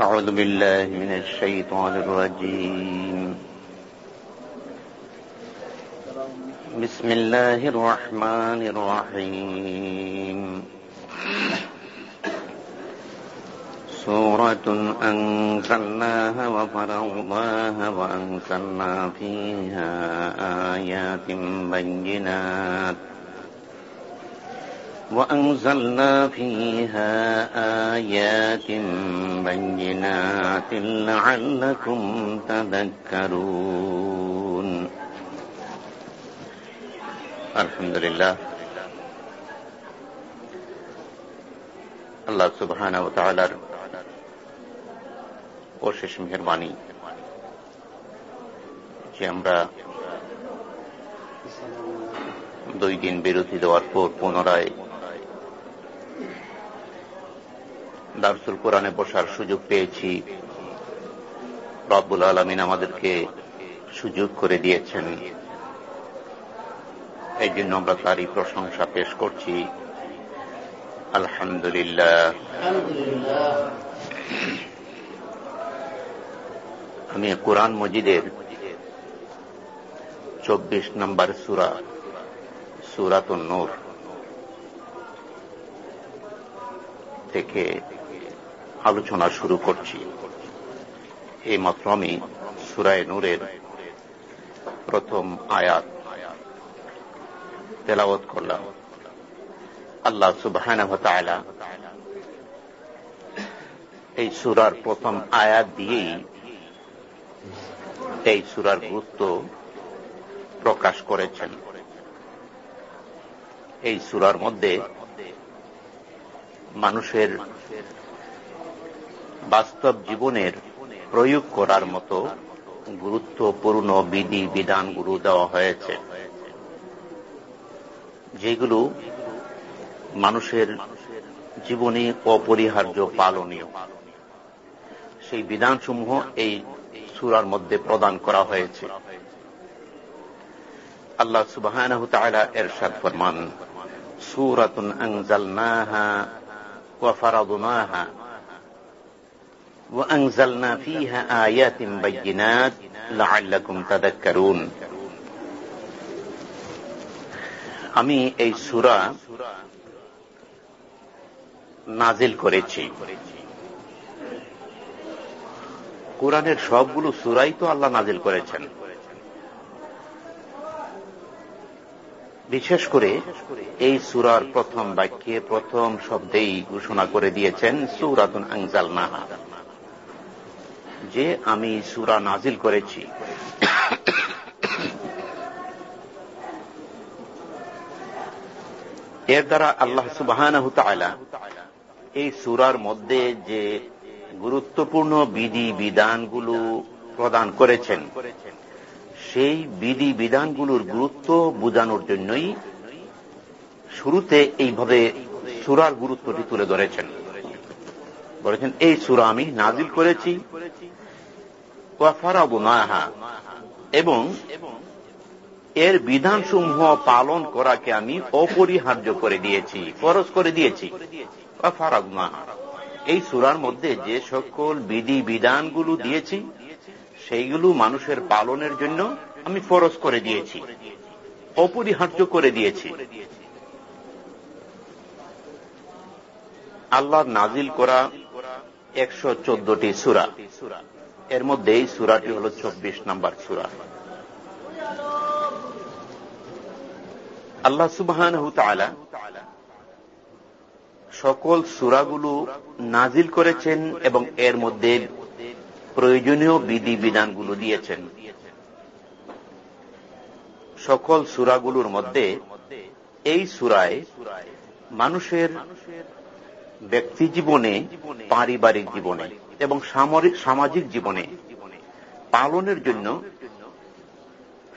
أعوذ بالله من الشيطان الرجيم. بسم الله الرحمن الرحيم. سورة أنزلناها وفرضناها وأنزلنا فيها آيات بينات. وأنزلنا فيها آيات بينات لعلكم تذكرون الحمد لله আল্লাহ সুবহান ও তাআলার অশেষ মেহরবানি যে আমরা দুই দিন বিরতি দেওয়ার পর পুনরায় দারসুল কোরআনে বসার সুযোগ পেয়েছি। রব্বুল আলমিন আমাদেরকে সুযোগ করে দিয়েছেন। এই জন্য আমরা তারই প্রশংসা পেশ করছি। আলহামদুলিল্লাহ। আমি কোরআন মজিদের চব্বিশ নম্বর সুরা সুরাত নূর থেকে আলোচনা শুরু করছি। এই মাত্র আমি সুরায় নূরের প্রথম আয়াত তেলাওয়াত করলাম। আল্লাহ সুবাহ এই সুরার প্রথম আয়াত দিয়েই এই সুরার গুরুত্ব প্রকাশ করেছেন। এই সুরার মধ্যে মানুষের বাস্তব জীবনের প্রয়োগ করার মতো গুরুত্বপূর্ণ বিধি বিধানগুলো দেওয়া হয়েছে। যেগুলো মানুষের জীবনে অপরিহার্য পালনীয়। সেই বিধানসমূহ এই সুরার মধ্যে প্রদান করা হয়েছে। আল্লাহ সুবাহ এরশাদ ফরমান ফারাদনাহা وأنزلنا فيها آيات بينات لعلكم تذكرون আমি এই সুরা নাজিল করেছি কোরআনের সবগুলো সুরাই তো আল্লাহ নাজিল করেছেন বিশেষ করে এই সুরার প্রথম বাক্যে প্রথম শব্দেই ঘোষণা করে দিয়েছেন সুরাতুন আংজাল নাহা যে আমি সুরা নাজিল করেছি। এর দ্বারা আল্লাহ সুবাহ এই সুরার মধ্যে যে গুরুত্বপূর্ণ বিধি বিধানগুলো প্রদান করেছেন, সেই বিধি বিধানগুলোর গুরুত্ব বোঝানোর জন্যই শুরুতে এইভাবে সুরার গুরুত্বটি তুলে ধরেছেন। বলেছেন, এই সুরা আমি নাজিল করেছি এবং এর বিধানসমূহ পালন করাকে আমি অপরিহার্য করে দিয়েছি, ফরজ করে দিয়েছি। এই সুরার মধ্যে যে সকল বিধি বিধানগুলো দিয়েছি, সেইগুলো মানুষের পালনের জন্য আমি ফরজ করে দিয়েছি, অপরিহার্য করে দিয়েছি। আল্লাহ নাজিল করা একশো চোদ্দটি সুরা। এর মধ্যে এই সুরাটি হল চব্বিশ নম্বর সুরা। আল্লাহ সুবহান সকল সুরাগুলো নাজিল করেছেন এবং এর মধ্যে প্রয়োজনীয় বিধি বিধানগুলো দিয়েছেন। সকল সুরাগুলোর মধ্যে এই সুরায় মানুষের ব্যক্তি জীবনে, পারিবারিক জীবনে এবং সামাজিক জীবনে পালনের জন্য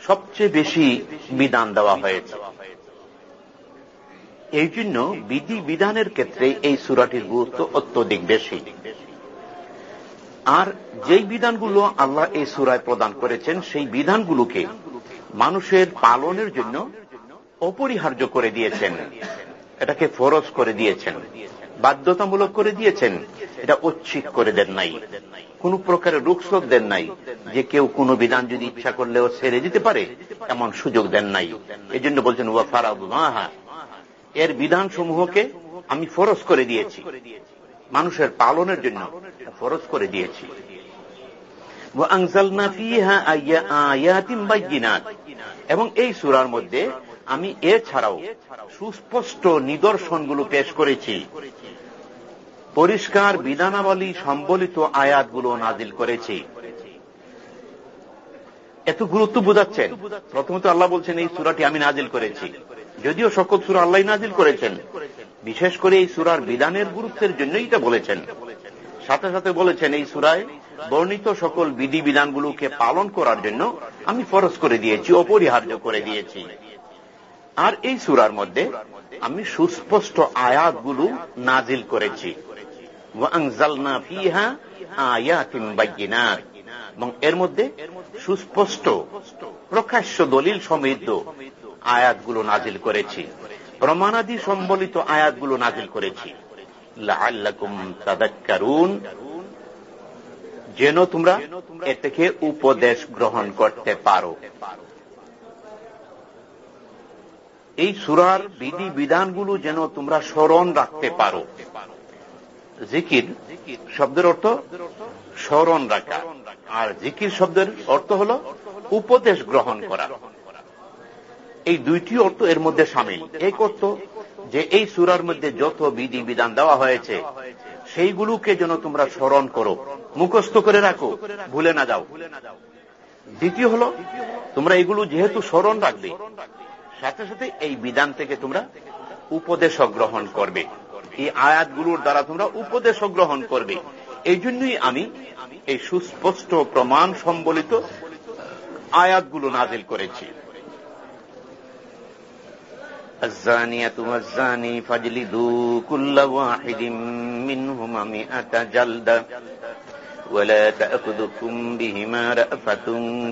সবচেয়ে বেশি বিধান দেওয়া হয়েছে। এই জন্য বিধি বিধানের ক্ষেত্রে এই সুরাটির গুরুত্ব অত্যধিক বেশি। আর যেই বিধানগুলো আল্লাহ এই সুরায় প্রদান করেছেন, সেই বিধানগুলোকে মানুষের পালনের জন্য অপরিহার্য করে দিয়েছেন। এটাকে ফরজ করে দিয়েছেন। বাধ্যতামূলক করে দিয়েছেন, এটা ঐচ্ছিক করে দেন নাই। কোন প্রকারের রুখসোক দেন নাই যে কেউ কোন বিধান যদি ইচ্ছা করলেও ছেড়ে দিতে পারে, এমন সুযোগ দেন নাই। এই জন্য বলছেন, ওয়া ফারাদুমাহা এর বিধান সমূহকে আমি ফরজ করে দিয়েছি। মানুষের পালনের জন্য ফরজ করে দিয়েছি। এবং এই সুরার মধ্যে আমি এছাড়াও সুস্পষ্ট নিদর্শনগুলো পেশ করেছি। পরিষ্কার বিধানাবলী সম্বলিত আয়াতগুলো নাজিল করেছি। এত গুরুত্ব বোঝাচ্ছেন? প্রথমত আল্লাহ বলছেন, এই সুরাটি আমি নাজিল করেছি। যদিও সকল সুরা আল্লাহ নাজিল করেছেন, বিশেষ করে এই সুরার বিধানের গুরুত্বের জন্যই এটা বলেছেন। সাথে সাথে বলেছেন, এই সুরায় বর্ণিত সকল বিধি বিধানগুলোকে পালন করার জন্য আমি ফরজ করে দিয়েছি, অপরিহার্য করে দিয়েছি। আর এই সুরার মধ্যে আমি সুস্পষ্ট আয়াতগুলো নাজিল করেছি। এবং এর মধ্যে সুস্পষ্ট প্রকাশ্য দলিল সমৃদ্ধ আয়াতগুলো নাজিল করেছি। প্রমাণাদি সম্বলিত আয়াতগুলো নাজিল করেছি। যেন তোমরা এ থেকে উপদেশ গ্রহণ করতে পারো। এই সুরার বিধি বিধানগুলো যেন তোমরা স্মরণ রাখতে পারো। জিকির শব্দের অর্থ স্মরণ রাখা। আর জিকির শব্দের অর্থ হল উপদেশ গ্রহণ করা। এই দুইটি অর্থ এর মধ্যে সামিল। এক অর্থ যে এই সুরার মধ্যে যত বিধি বিধান দেওয়া হয়েছে, সেইগুলোকে যেন তোমরা স্মরণ করো। মুখস্থ করে রাখো, ভুলে না যাও। দ্বিতীয় হল, তোমরা এগুলো যেহেতু স্মরণ রাখবে সাথে সাথে এই বিধান থেকে তোমরা উপদেশ গ্রহণ করবে এই আয়াতগুলোর দ্বারা তোমরা উপদেশ গ্রহণ করবে এই জন্যই আমি এই সুস্পষ্ট প্রমাণ সম্বলিত আয়াতগুলো নাজিল করেছি الزانية والزاني فاجلدوا كل واحد منهما مئة جلدة ولا تأخذكم بهما رأفة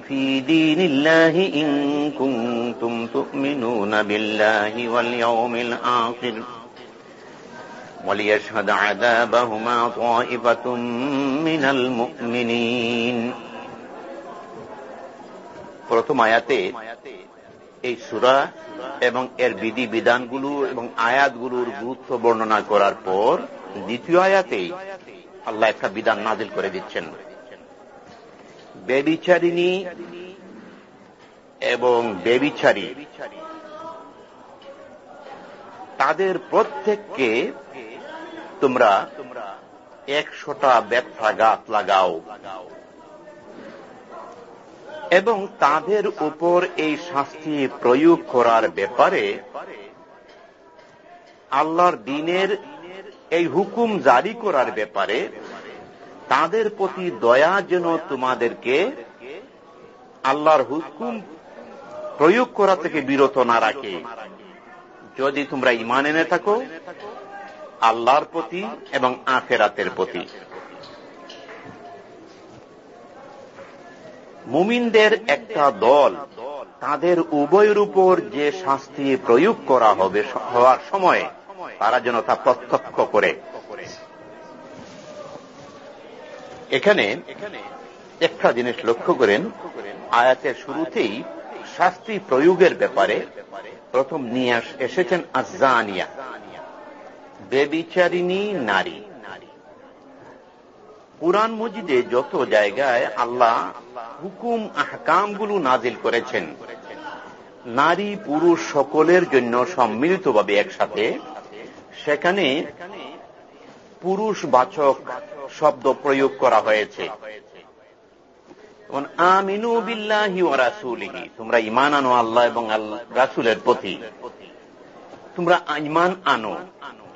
في دين الله إن كنتم تؤمنون بالله واليوم الآخر وليشهد عذابهما طائفة من المؤمنين প্রথম আয়াতে এই সুরা এবং এর বিধি বিধানগুলো এবং আয়াতগুলোর গুরুত্ব বর্ণনা করার পর দ্বিতীয় আয়াতেই আল্লাহ একটা বিধান নাজিল করে দিচ্ছেন। বেবিচারিণী এবং বেবিচারী। তাদের প্রত্যেককে তোমরা একশোটা ব্যথা গাছ লাগাও। এবং তাদের উপর এই শাস্তি প্রয়োগ করার ব্যাপারে আল্লাহর দিনের এই হুকুম জারি করার ব্যাপারে তাদের প্রতি দয়া যেন তোমাদেরকে আল্লাহর হুকুম প্রয়োগ করা থেকে বিরত না রাখে। যদি তোমরা ইমান এনে থাকো, আল্লাহর প্রতি এবং আখেরাতের প্রতি। মুমিনদের একটা দল, তাদের উভয়ের উপর যে শাস্তি প্রয়োগ করা হবে হওয়ার সময় তারা যেন তা প্রত্যক্ষ করে। এখানে একটা জিনিস লক্ষ্য করেন, আয়াতের শুরুতেই শাস্তি প্রয়োগের ব্যাপারে প্রথম নিয়ে এসেছেন আজানিয়া, বেবিচারিণী নারী। পুরাণ মজিদে যত জায়গায় আল্লাহ হুকুম আহকামগুলো নাজিল করেছেন, নারী পুরুষ সকলের জন্য সম্মিলিতভাবে একসাথে সেখানে পুরুষ বাচক শব্দ প্রয়োগ করা হয়েছে। আমিনু বিল্লাহি ও রাসুলিহি। তোমরা ইমান আনো আল্লাহ এবং আল্লাহ রাসুলের প্রতি। তোমরা ইমান আনো।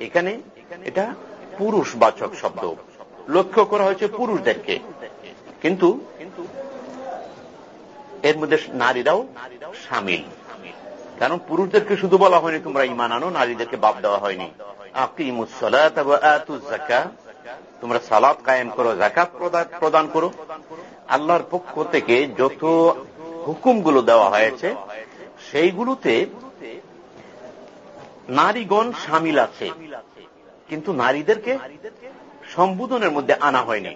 এখানে এটা পুরুষ বাচক শব্দ। লক্ষ্য করা হয়েছে পুরুষদেরকে। কিন্তু এর মধ্যে নারীরাও সামিল। কারণ পুরুষদেরকে শুধু বলা হয়নি, তোমরা ইমান আনো, নারীদেরকে বাপ দেওয়া হয়নি। তোমরা সালাদ কায়েম করো জাকাত প্রদান করো। আল্লাহর পক্ষ থেকে যত হুকুমগুলো দেওয়া হয়েছে, সেইগুলোতে নারীগণ সামিল আছে। কিন্তু নারীদেরকে সম্বোধনের মধ্যে আনা হয়নি।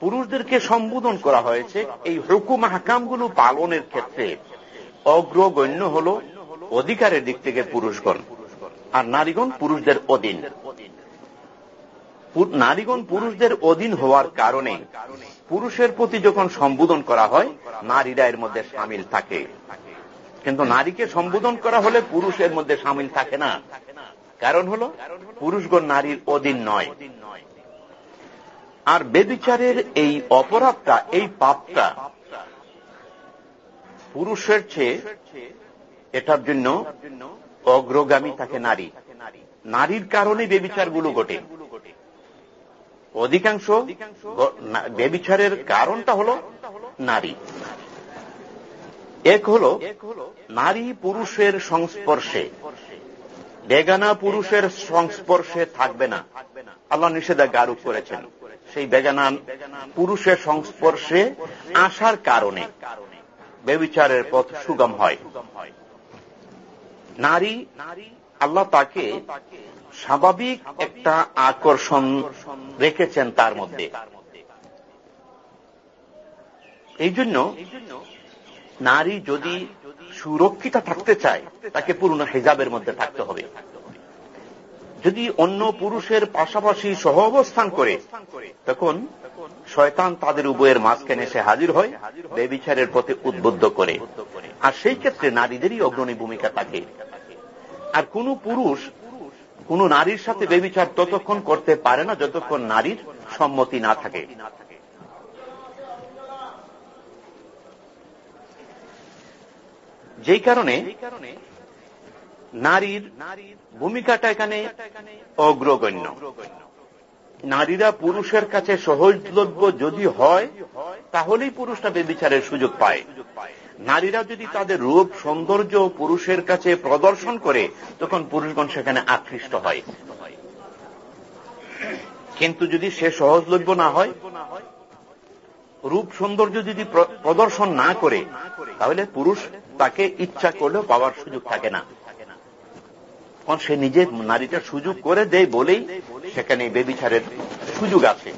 পুরুষদেরকে সম্বোধন করা হয়েছে এই হুকুম হাকামগুলো পালনের ক্ষেত্রে। অগ্রগণ্য হল অধিকারের দিক থেকে পুরুষগণ, আর নারীগণ পুরুষদের অধীন। নারীগণ পুরুষদের অধীন হওয়ার কারণে পুরুষের প্রতি যখন সম্বোধন করা হয়, নারীরা এর মধ্যে সামিল থাকে। কিন্তু নারীকে সম্বোধন করা হলে পুরুষের মধ্যে সামিল থাকে না। কারণ হল, পুরুষগণ নারীর অধীন নয়। আর বেবিচারের এই অপরাধটা, এই পাপটা পুরুষের চেয়ে এটার জন্য অগ্রগামী থাকে নারী। নারীর কারণে বেবিচারগুলো ঘটে। অধিকাংশ বেবিচারের কারণটা হল নারী। এক হল নারী পুরুষের সংস্পর্শে। বেগানা পুরুষের সংস্পর্শে থাকবে না। আল্লাহ নিষেধাজ্ঞা আরোপ করেছেন। সেই বেগানা পুরুষের সংস্পর্শে আসার কারণে। বেবিচারের পথ সুগম হয়। নারী আল্লাহ তাকে স্বাভাবিক একটা আকর্ষণ রেখেছেন তার মধ্যে। এই জন্য নারী যদি সুরক্ষিত থাকতে চায়, তাকে পুরনো হেজাবের মধ্যে থাকতে হবে। যদি অন্য পুরুষের পাশাপাশি সহ অবস্থান করে, তখন শয়তান তাদের উভয়ের মাঝখানে এসে হাজির হয় বেবিচারের পথে উদ্বুদ্ধ করে। আর সেই ক্ষেত্রে নারীদেরই অগ্রণী ভূমিকা থাকে। আর কোন পুরুষ কোন নারীর সাথে বেবিচার ততক্ষণ করতে পারে না যতক্ষণ নারীর সম্মতি না থাকে। যেই কারণে নারীর ভূমিকাটা এখানে অগ্রগণ্য। নারীরা পুরুষের কাছে সহজলভ্য যদি হয়, তাহলেই পুরুষটা বেবিচারের সুযোগ পায়। নারীরা যদি তাদের রূপ, সৌন্দর্য পুরুষের কাছে প্রদর্শন করে, তখন পুরুষগণ সেখানে আকৃষ্ট হয়। কিন্তু যদি সে সহজলভ্য না হয়, রূপ, সৌন্দর্য যদি প্রদর্শন না করে, তাহলে পুরুষ তাকে ইচ্ছা করলেও পাওয়ার সুযোগ থাকে না। কারণ সে নিজে নারীটা সুযোগ করে দেয় বলেই সেখানে বেবিচারের সুযোগ আছে।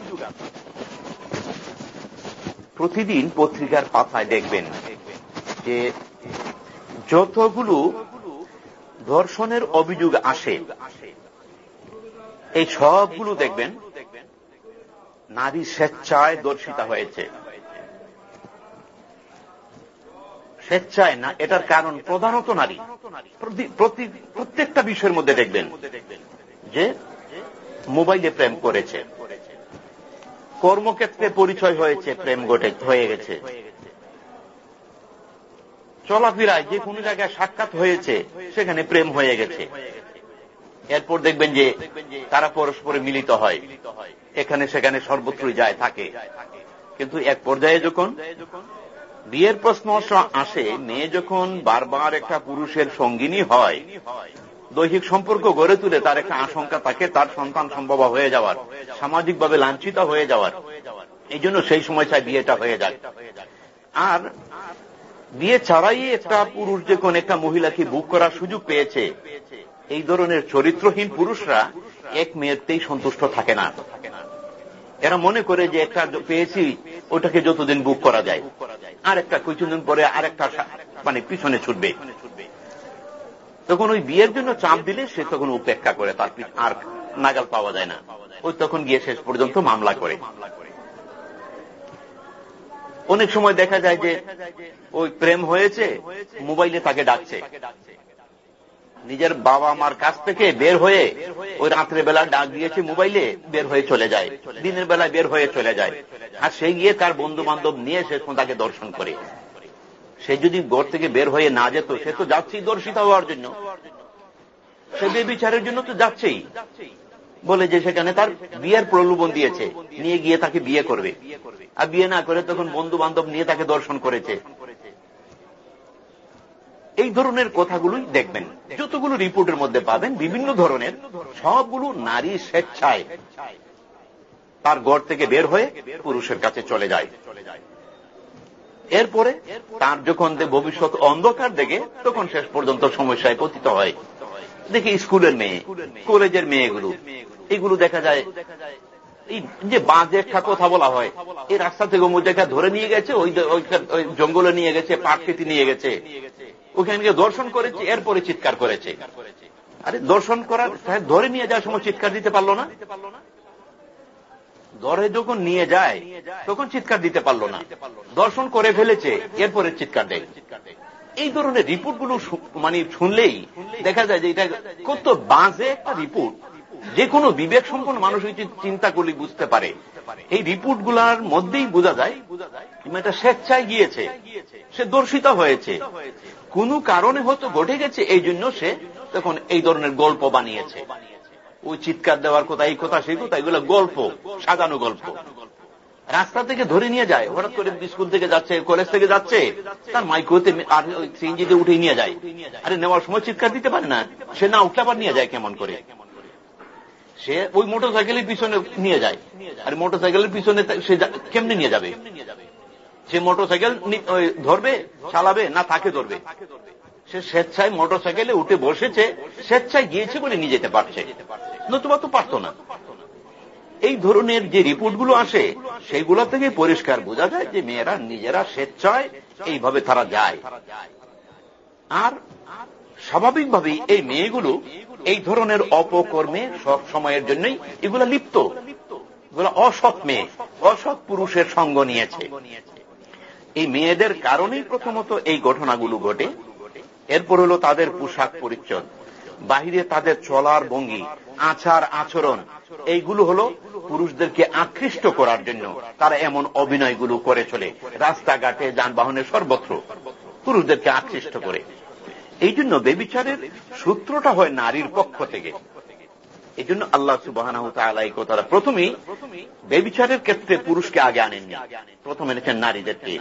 প্রতিদিন পত্রিকার পাতায় দেখবেন যে যতগুলো ধর্ষণের অভিযোগ আসে, এই সবগুলো দেখবেন নারী স্বেচ্ছায় দর্শিতা হয়েছে। স্বেচ্ছায় না, এটার কারণ প্রধানত নারী। প্রত্যেকটা বিষয়ের মধ্যে দেখবেন যে মোবাইলে প্রেম করেছে। কর্মক্ষেত্রে পরিচয় হয়েছে, প্রেম ঘটে, হয়ে গেছে। চলাফেরায় যে কোনো জায়গায় সাক্ষাৎ হয়েছে, সেখানে প্রেম হয়ে গেছে। এরপর দেখবেন যে তারা পরস্পরে মিলিত হয়। এখানে সেখানে সর্বত্রই যায়, থাকে। কিন্তু এক পর্যায়ে যখন বিয়ের প্রশ্ন আসে, মেয়ে যখন বারবার একটা পুরুষের সঙ্গিনী হয়, দৈহিক সম্পর্ক গড়ে তুলে তার একটা আশঙ্কা থাকে, তার সন্তান সম্ভব হয়ে যাওয়ার, সামাজিকভাবে লাঞ্ছিত হয়ে যাওয়ার। এই জন্য সেই সময় চাই বিয়েটা হয়ে যায় আর বিয়ে ছাড়াই একটা পুরুষ যখন একটা মহিলাকে বুক করার সুযোগ পেয়েছে, এই ধরনের চরিত্রহীন পুরুষরা এক মেয়েতেই সন্তুষ্ট থাকে না। এরা মনে করে যে একটা পেয়েছি, ওটাকে যতদিন বুক করা যায়। আর একটা কিছুদিন পরে আর একটা মানে পিছনে ছুটবে। তখন ওই বিয়ের জন্য চাপ দিলে সে তখন উপেক্ষা করে, তার আর নাগাল পাওয়া যায় না। ওই তখন গিয়ে শেষ পর্যন্ত মামলা করে। অনেক সময় দেখা যায় যে ওই প্রেম হয়েছে, মোবাইলে তাকে ডাকছে। নিজের বাবা মার কাছ থেকে বের হয়ে ওই রাত্রে বেলা ডাক দিয়েছে, মোবাইলে বের হয়ে চলে যায়, দিনের বেলা বের হয়ে চলে যায়। আর সে গিয়ে তার বন্ধু বান্ধব নিয়ে সে তাকে দর্শন করে। সে যদি ঘর থেকে বের হয়ে না যেত, সে তো যাচ্ছেই দর্শিত হওয়ার জন্য। সে বিচারের জন্য তো যাচ্ছেই। বলে যে সেখানে তার বিয়ের প্রলোভন দিয়েছে, নিয়ে গিয়ে তাকে বিয়ে করবে। আর বিয়ে না করে তখন বন্ধু বান্ধব নিয়ে তাকে দর্শন করেছে। এই ধরনের কথাগুলোই দেখবেন। যতগুলো রিপোর্টের মধ্যে পাবেন, বিভিন্ন ধরনের, সবগুলো নারী স্বেচ্ছায় তার গড় থেকে বের হয়ে পুরুষের কাছে চলে যায়। এরপরে তার যখন ভবিষ্যৎ অন্ধকার দেখে, তখন শেষ পর্যন্ত সমস্যায় পতিত হয়। দেখি স্কুলের মেয়ে, কলেজের মেয়েগুলো, এগুলো দেখা যায়, এই যে বাজে একটা কথা বলা হয়, এই রাস্তা থেকে মধ্যে ধরে নিয়ে গেছে, ওই জঙ্গলে নিয়ে গেছে পাট নিয়ে গেছে। ওখানে দর্শন করেছে, এরপরে চিৎকার করেছে। আরে, দর্শন করার ধরে নিয়ে যাওয়ার সময় চিৎকার দিতে পারল না? ধরে যখন নিয়ে যায়, তখন চিৎকার দিতে পারল না। দর্শন করে ফেলেছে, এরপরে চিৎকার দেয়। এই ধরনের রিপোর্টগুলো মানে শুনলেই দেখা যায় যে এটা কত বাজে একটা রিপোর্ট। যে কোনো বিবেক সম্পন্ন মানুষ চিন্তা করলে বুঝতে পারে। এই রিপোর্টগুলার মধ্যেই বোঝা যায় এটা স্বেচ্ছায় গিয়েছে, সে দর্শিত হয়েছে। কোন কারণে হয়তো ঘটে গেছে, এই জন্য সে তখন এই ধরনের গল্প বানিয়েছে। ওই চিৎকার দেওয়ার কথা, এই কথা, সেই কথা, এগুলো গল্প, সাজানো গল্প। রাস্তা থেকে ধরে নিয়ে যায়, হঠাৎ করে স্কুল থেকে যাচ্ছে, কলেজ থেকে যাচ্ছে, তার মাইক্রোতে আর সিএনজিতে উঠে নিয়ে যায়। আরে, নেওয়ার সময় চিৎকার দিতে পারে না, সে না উঠলে আবার নিয়ে যায় কেমন করে? সে ওই মোটর সাইকেলের পিছনে নিয়ে যায়। আর মোটর সাইকেলের পিছনে সে কেমনে নিয়ে যাবে? সে মোটর সাইকেল ধরবে, চালাবে, না তাকে ধরবে? সে স্বেচ্ছায় মোটর সাইকেলে উঠে বসেছে, স্বেচ্ছায় গিয়েছে বলে নিয়ে যেতে পারছে। নতুবা তো পারত না। এই ধরনের যে রিপোর্টগুলো আসে সেইগুলো থেকে পরিষ্কার বোঝা যায় যে মেয়েরা নিজেরা স্বেচ্ছায় এইভাবে তারা যায়। আর স্বাভাবিকভাবেই এই মেয়েগুলো এই ধরনের অপকর্মে সব সময়ের জন্যই এগুলো লিপ্ত। এগুলো অসৎ মেয়ে, অসৎ পুরুষের সঙ্গ নিয়েছে। এই মেয়েদের কারণেই প্রথমত এই ঘটনাগুলো ঘটে। এরপর হল তাদের পোশাক পরিচ্ছদ। বাহিরে তাদের চলার ভঙ্গি, আচার, আচরণ, এইগুলো হল পুরুষদেরকে আকৃষ্ট করার জন্য তারা এমন অভিনয়গুলো করে চলে। রাস্তাঘাটে যানবাহনের সর্বত্র পুরুষদেরকে আকৃষ্ট করে। এই জন্য বেবিচারের সূত্রটা হয় নারীর পক্ষ থেকে। এই জন্য আল্লাহ সুবাহ কথাটা প্রথমেই বেবিচারের ক্ষেত্রে পুরুষকে আগে আনেননি। প্রথম এনেছেন নারীদেরকে।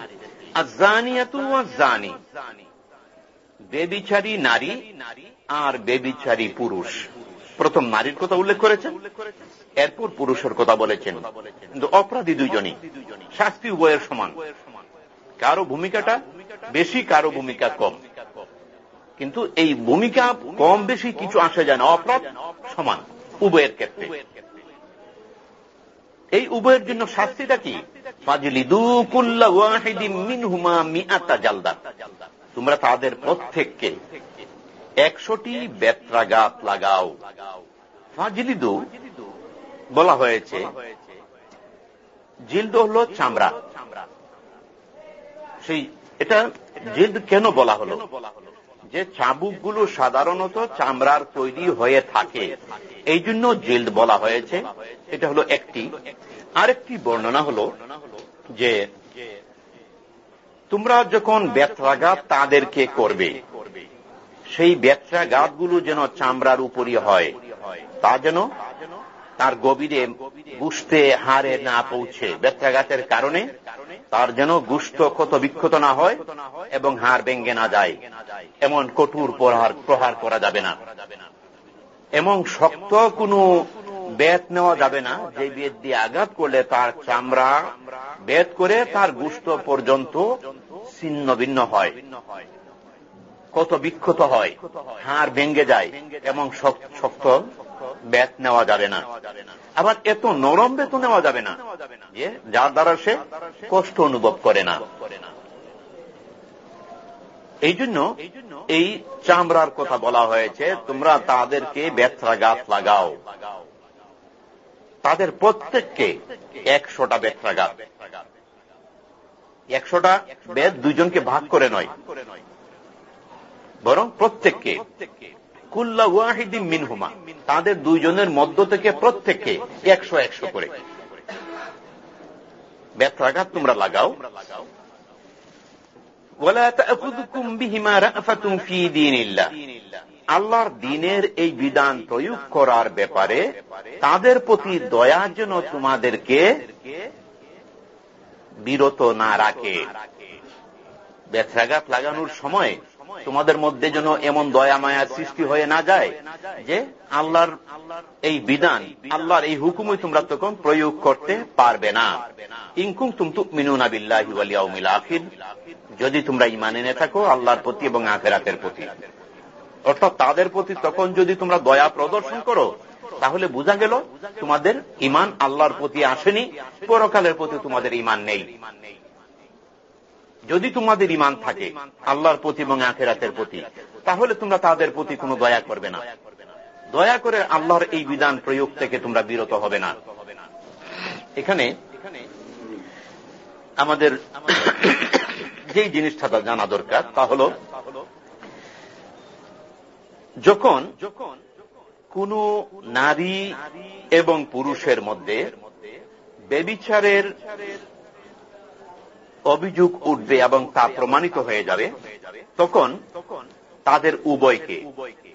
জানি বেবিচারী নারী আর বেবিচারী পুরুষ। প্রথম নারীর কথা উল্লেখ করেছেন, এরপর পুরুষের কথা বলেছেন। কিন্তু অপরাধী দুইজনই। শাস্তি উভয়ের সমান। কারও ভূমিকাটা বেশি, কারও ভূমিকা কম। কিন্তু এই ভূমিকা কম বেশি কিছু আসে যায় না। অপরাধ সমান। উভয়ের ক্ষেত্রে। এই উভয়ের জন্য শাস্তিটা কি? তোমরা তাদের প্রত্যেককে একশোটি বেত্রাঘাত লাগাও। ফাজিলিদু বলা হয়েছে, জিল্দ হল চামড়া। সেই, এটা জিল্দ কেন বলা হলো? যে চাবুকগুলো সাধারণত চামড়ার তৈরি হয়ে থাকে। এই জন্য জিল্দ বলা হয়েছে। এটা হলো একটি। আরেকটি বর্ণনা হল যে তোমরা যখন ব্যথ্রাঘাত তাদেরকে করবে, সেই ব্যথ্রাঘাতগুলো যেন চামড়ার উপরই হয়, তা যেন তার গভীরে বুঝতে হারে না পৌঁছে। ব্যথ্রাঘাতের কারণে তার যেন গুষ্ঠ ক্ষত বিক্ষত না হয় এবং হার ভেঙ্গে না যায়। এমন কঠোর প্রহার প্রহার করা যাবে না। এমন শক্ত কোনো বেত নেওয়া যাবে না যে বেত দিয়ে আঘাত করলে তার চামড়া বেত করে তার গুষ্ঠ পর্যন্ত ছিন্ন ভিন্ন হয়। কত বিক্ষত হয়। হাড় ভেঙ্গে যায়। এবং শক্ত বেত নেওয়া যাবে না। আবার এত নরম বেত নেওয়া যাবে না যে যার দ্বারা সে কষ্ট অনুভব করে না। এই জন্য এই চামড়ার কথা বলা হয়েছে, তোমরা তাদেরকে ব্যথ্রাঘাত লাগাও। তাদের প্রত্যেককে একশোটা ব্যথ্রাঘাত একশোটা বেদ দুইজনকে ভাগ করে নয়, বরং প্রত্যেককে। কুল্লা ওয়াহিদিন মিনহুমা। তাদের দুইজনের মধ্য থেকে প্রত্যেককে একশো একশো করে। ব্যথ্রাঘাত তোমরা লাগাও। আল্লাহর দিনের এই বিধান প্রয়োগ করার ব্যাপারে তাদের প্রতি দয়া যেন তোমাদেরকে বিরত না রাখে। ব্যথ্রাঘাত লাগানোর সময় তোমাদের মধ্যে যেন এমন দয়া মায়া সৃষ্টি হয়ে না যায় যে আল্লাহর এই বিধান, আল্লাহর এই হুকুমই তোমরা তখন প্রয়োগ করতে পারবে না। ইনকুম তুম মিনুনা বিল্লাহি ওয়ালিয়াউমিল আখির। যদি তোমরা ইমান এনে থাকো আল্লাহর প্রতি এবং আখেরাতের প্রতি। অর্থাৎ তাদের প্রতি তখন যদি তোমরা দয়া প্রদর্শন করো, তাহলে বোঝা গেল তোমাদের ইমান আল্লাহর প্রতি আসেনি, পরকালের প্রতি তোমাদের ইমান নেই। যদি তোমাদের ইমান থাকে আল্লাহর প্রতি এবং আখেরাতের প্রতি, তাহলে তোমরা তাদের প্রতি কোনো দয়া করবে না। দয়া করে আল্লাহর এই বিধান প্রয়োগ থেকে তোমরা বিরত হবে না। এখানে আমাদের যেই জিনিসটা জানা দরকার, তা হল যখন যখন কোন নারী এবং পুরুষের মধ্যে বেবিচারের অভিযোগ উঠবে এবং তা প্রমাণিত হয়ে যাবে, তখন তাদের উভয়কে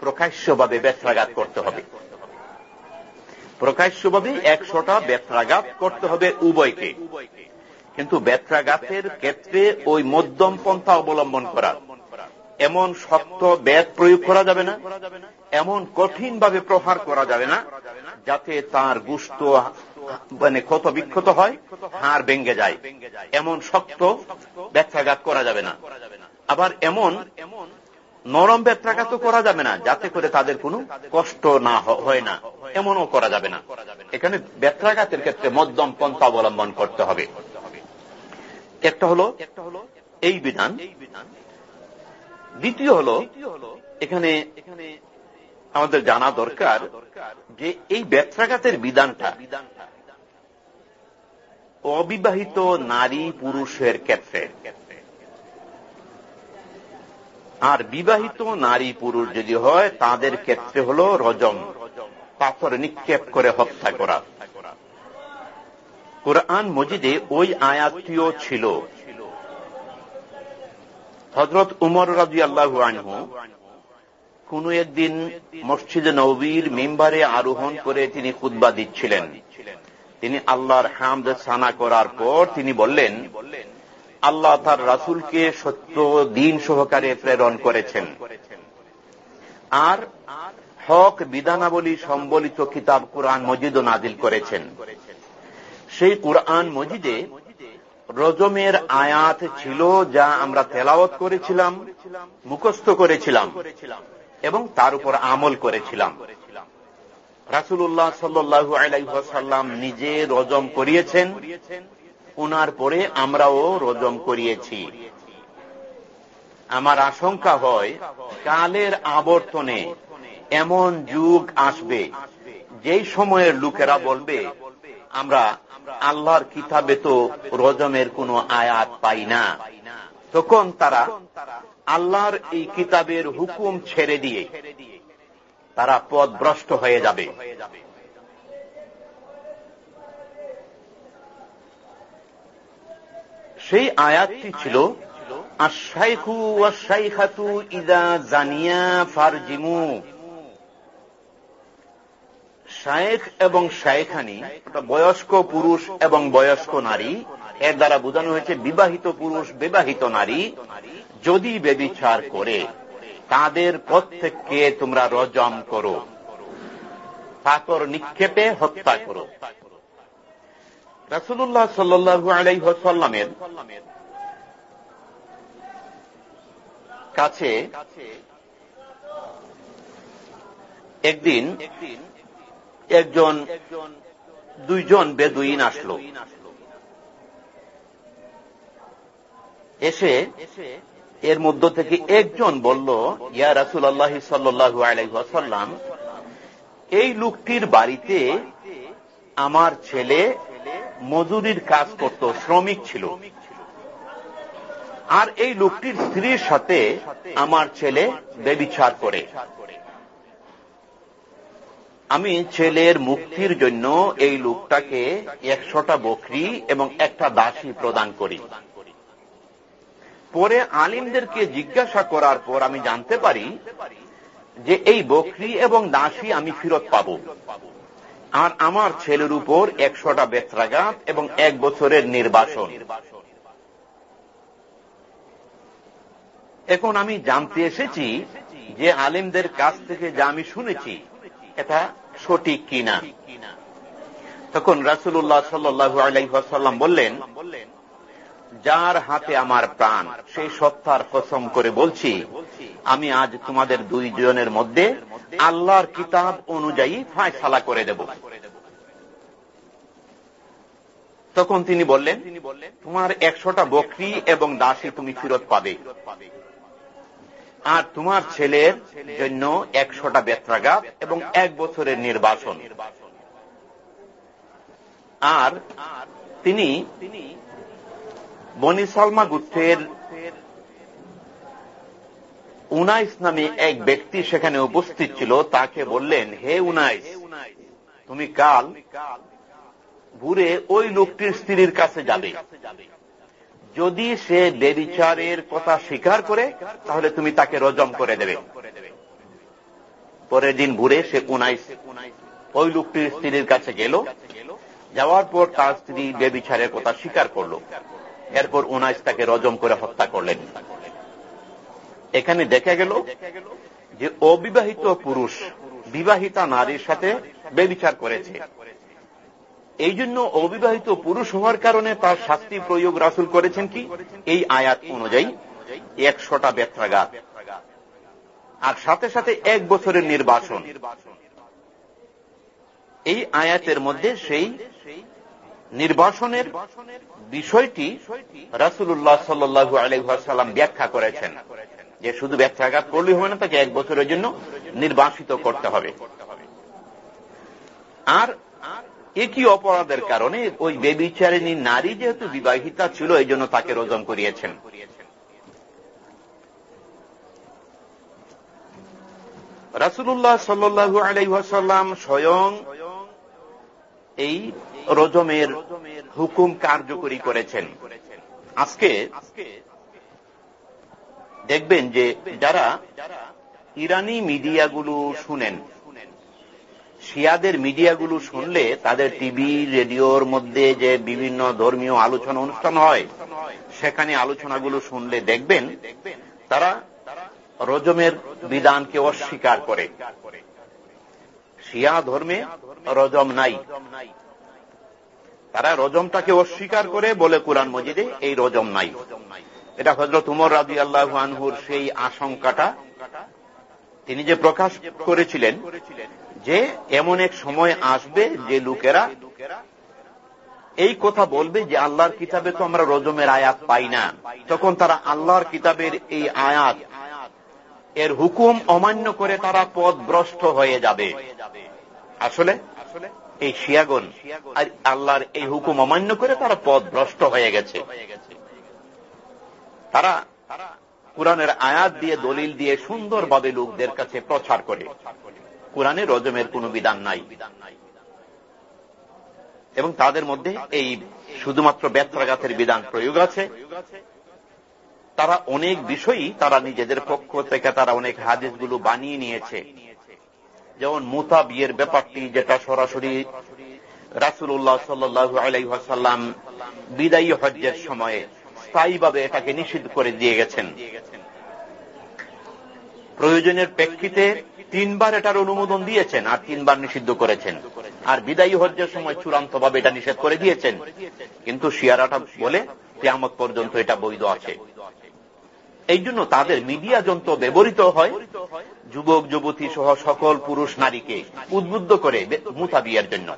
প্রকাশ্যভাবে ব্যত্রাঘাত করতে হবে। প্রকাশ্যভাবে একশোটা ব্যত্রাঘাত করতে হবে উভয়কে। কিন্তু ব্যত্রাঘাতের ক্ষেত্রে ওই মধ্যম পন্থা অবলম্বন করা, এমন শক্ত ব্যাত প্রয়োগ করা যাবে না, এমন কঠিন ভাবে প্রহার করা যাবে না, যাতে তার গুস্ত মানে ক্ষত বিক্ষত হয়, হাড় ভেঙ্গে যায়। এমন শক্ত ব্যথাঘাত করা যাবে না। আবার এমন এমন নরম ব্যত্রাঘাতও করা যাবে না, যাতে করে তাদের কোনো কষ্ট না হয় না। এমনও করা যাবে না। এখানে ব্যত্রাঘাতের ক্ষেত্রে মধ্যম পন্থা অবলম্বন করতে হবে। একটা হলো এই বিধান। দ্বিতীয় হল এখানে এখানে আমাদের জানা দরকার যে এই ব্যত্রাঘাতের বিধানটা অবিবাহিত নারী পুরুষের ক্ষেত্রে। আর বিবাহিত নারী পুরুষ যদি হয়, তাদের ক্ষেত্রে হল রজম, পাথর নিক্ষেপ করে হত্যা করা। কোরআন মজিদে ওই আয়াতটিও ছিল। হজরত উমর রাজি আল্লাহ কোন একদিন মসজিদে নবীর মেম্বারে আরোহণ করে তিনি খুদ্া দিচ্ছিলেন। তিনি আল্লাহর হামদ সানা করার পর তিনি বললেন, আল্লাহ তার রাসুলকে সত্য দিন সহকারে প্রেরণ করেছেন। আর হক বিধানাবলী সম্বলিত কিতাব কোরআন মজিদ নাজিল করেছেন। সেই কোরআন মজিদে রজমের আয়াত ছিল যা আমরা তেলাওত করেছিলাম, মুখস্থ করেছিলাম এবং তার উপর আমল করেছিলাম। রাসুল্লাহ সাল্লু আলাইসাল্লাম নিজে রজম করিয়েছেন। উনার পরে আমরাও রজম করিয়েছি। আমার আশঙ্কা হয়, কালের আবর্তনে এমন যুগ আসবে, যেই সময়ের লোকেরা বলবে, আমরা আল্লাহর কিতাবে তো রজমের কোন আয়াত পাই না। তখন তারা আল্লাহর এই কিতাবের হুকুম ছেড়ে দিয়ে তারা পদভ্রষ্ট হয়ে যাবে। সেই আয়াতটি ছিল আশাইখু আশাইখাতু ইদা জানিয়া ফারজিমু। শায়েখ এবং শায়েখানি বয়স্ক পুরুষ এবং বয়স্ক নারী, এর দ্বারা বোঝানো হয়েছে বিবাহিত পুরুষ, বিবাহিত নারী, যদি বেবিচার করে। তাদের প্রত্যেককে তোমরা রজম করো। পাথর নিক্ষেপে হত্যা করো। রাসুল্লাহ সাল্লু আলাইসাল্লামের কাছে একদিন একজন, দুইজন বেদুইন আসলো। এসে এর মধ্য থেকে একজন বলল, ইয়া রাসুল আল্লাহ সাল্লু আলাইসাল্লাম এই লোকটির বাড়িতে আমার ছেলে মজুরির কাজ করত, শ্রমিক ছিল। আর এই লোকটির স্ত্রীর সাথে আমার ছেলে বেবিচার করে। আমি ছেলের মুক্তির জন্য এই লোকটাকে একশোটা বকরি এবং একটা দাসী প্রদান করি। পরে আলিমদেরকে জিজ্ঞাসা করার পর আমি জানতে পারি যে এই বকরি এবং দাসী আমি ফেরত পাব। আর আমার ছেলের উপর একশোটা বেত্রাঘাত এবং এক বছরের নির্বাসন। এখন আমি জানতে এসেছি যে আলিমদের কাছ থেকে যা আমি শুনেছি, এটা সঠিক কিনা। তখন রাসুল্লাহ সাল্লু আলাইসাল্লাম বললেন বললেন যার হাতে আমার প্রাণ, সেই সত্তার কসম করে বলছি, আমি আজ তোমাদের দুই জনের মধ্যে আল্লাহর কিতাব অনুযায়ী ফায়সালা করে দেব। তখন তিনি বললেন, তোমার একশোটা বকরি এবং দাসী তুমি ফিরত পাবে। আর তোমার ছেলের জন্য একশোটা বেত্রাঘাত এবং এক বছরের নির্বাচন আর তিনি বনি সালমা গুত্রের উনাইস নামে এক ব্যক্তি সেখানে উপস্থিত ছিল, তাকে বললেন, হে উনাইস, তুমি কাল ঘুরে ওই লোকটির স্ত্রীর কাছে যাবে। যদি সে বেবিচারের কথা স্বীকার করে, তাহলে তুমি তাকে রজম করে দেবে। পরের দিন ঘুরে সে উনাইস ওই লোকটির স্ত্রীর কাছে গেল। যাওয়ার পর তার স্ত্রী বেবিচারের কথা স্বীকার করল। এরপর উনাইস তাকে রজম করে হত্যা করলেন। এখানে দেখা গেল যে অবিবাহিত পুরুষ, বিবাহিতা নারীর সাথে বেবিচার করেছে। এই জন্য অবিবাহিত পুরুষ হওয়ার কারণে তার শাস্তি প্রয়োগ রাসুল করেছেন কি? এই আয়াত অনুযায়ী একশোটা ব্যত্রাঘাত আর সাথে সাথে এক বছরের নির্বাচন এই আয়াতের মধ্যে সেই নির্বাসনের বিষয়টি রাসুল্লাহ সাল্লু আলহাম ব্যাখ্যা করেছেন যে শুধু ব্যর্থাঘাত করলেই হবে না, তাকে এক বছরের জন্য নির্বাসিত করতে হবে। আর একই অপরাধের কারণে ওই বেবিচারিণী নারী যেহেতু বিবাহিতা ছিল, এই জন্য তাকে রোজন করিয়েছেন। রাসুল্লাহ সাল্লু আলাইসাল্লাম স্বয়ং এই রজমের হুকুম কার্যকরী করেছেন। আজকে দেখবেন যে যারা ইরানি মিডিয়াগুলো শুনেন, শিয়াদের মিডিয়াগুলো শুনলে তাদের টিভি, রেডিওর মধ্যে যে বিভিন্ন ধর্মীয় আলোচনা অনুষ্ঠান হয়, সেখানে আলোচনাগুলো শুনলে দেখবেন তারা রজমের বিধানকে অস্বীকার করে। শিয়া ধর্মে রজম নাই। তারা রজমটাকে অস্বীকার করে বলে কোরআন মজিদে এই রজম নাই। এটা হজরত উমর রাজি আল্লাহ আনহুর সেই আশঙ্কাটা। তিনি যে প্রকাশ করেছিলেন যে এমন এক সময় আসবে যে লোকেরা এই কথা বলবে যে আল্লাহর কিতাবে তো আমরা রজমের আয়াত পাই না। তখন তারা আল্লাহর কিতাবের এই আয়াত, এর হুকুম অমান্য করে তারা পথ ভ্রষ্ট হয়ে যাবে। আসলে এই শিয়াগন আর আল্লাহর এই হুকুম অমান্য করে তারা পথ ভ্রষ্ট হয়ে গেছে। তারা কোরআনের আয়াত দিয়ে, দলিল দিয়ে সুন্দরভাবে লোকদের কাছে প্রচার করে। কোরআনে রজমের কোন বিধান নাই। এবং তাদের মধ্যে এই শুধুমাত্র ব্যত্রাঘাতের বিধান প্রয়োগ আছে। তারা অনেক বিষয়ই তারা নিজেদের পক্ষ থেকে তারা অনেক হাদিসগুলো বানিয়ে নিয়েছে। যেমন মুতা বিয়ের ব্যাপারটি যেটা সরাসরি রাসুল্লাহ সাল্লু আলাইসাল্লাম বিদায়ী হজ্জের সময়ে স্থায়ীভাবে এটাকে নিষিদ্ধ করে দিয়ে গেছেন। প্রয়োজনের প্রেক্ষিতে তিনবার এটার অনুমোদন দিয়েছেন আর তিনবার নিষিদ্ধ করেছেন। আর বিদায়ী হজ্জের সময় চূড়ান্ত ভাবে এটা নিষেধ করে দিয়েছেন। কিন্তু শিয়ারাটা বলে, কেয়ামত পর্যন্ত এটা বৈধ আছে। এই জন্য তাদের মিডিয়া যন্ত্র ব্যবহৃত হয় যুবক, যুবতী সহ সকল পুরুষ নারীকে উদ্বুদ্ধ করে মুতা বিয়ের জন্য।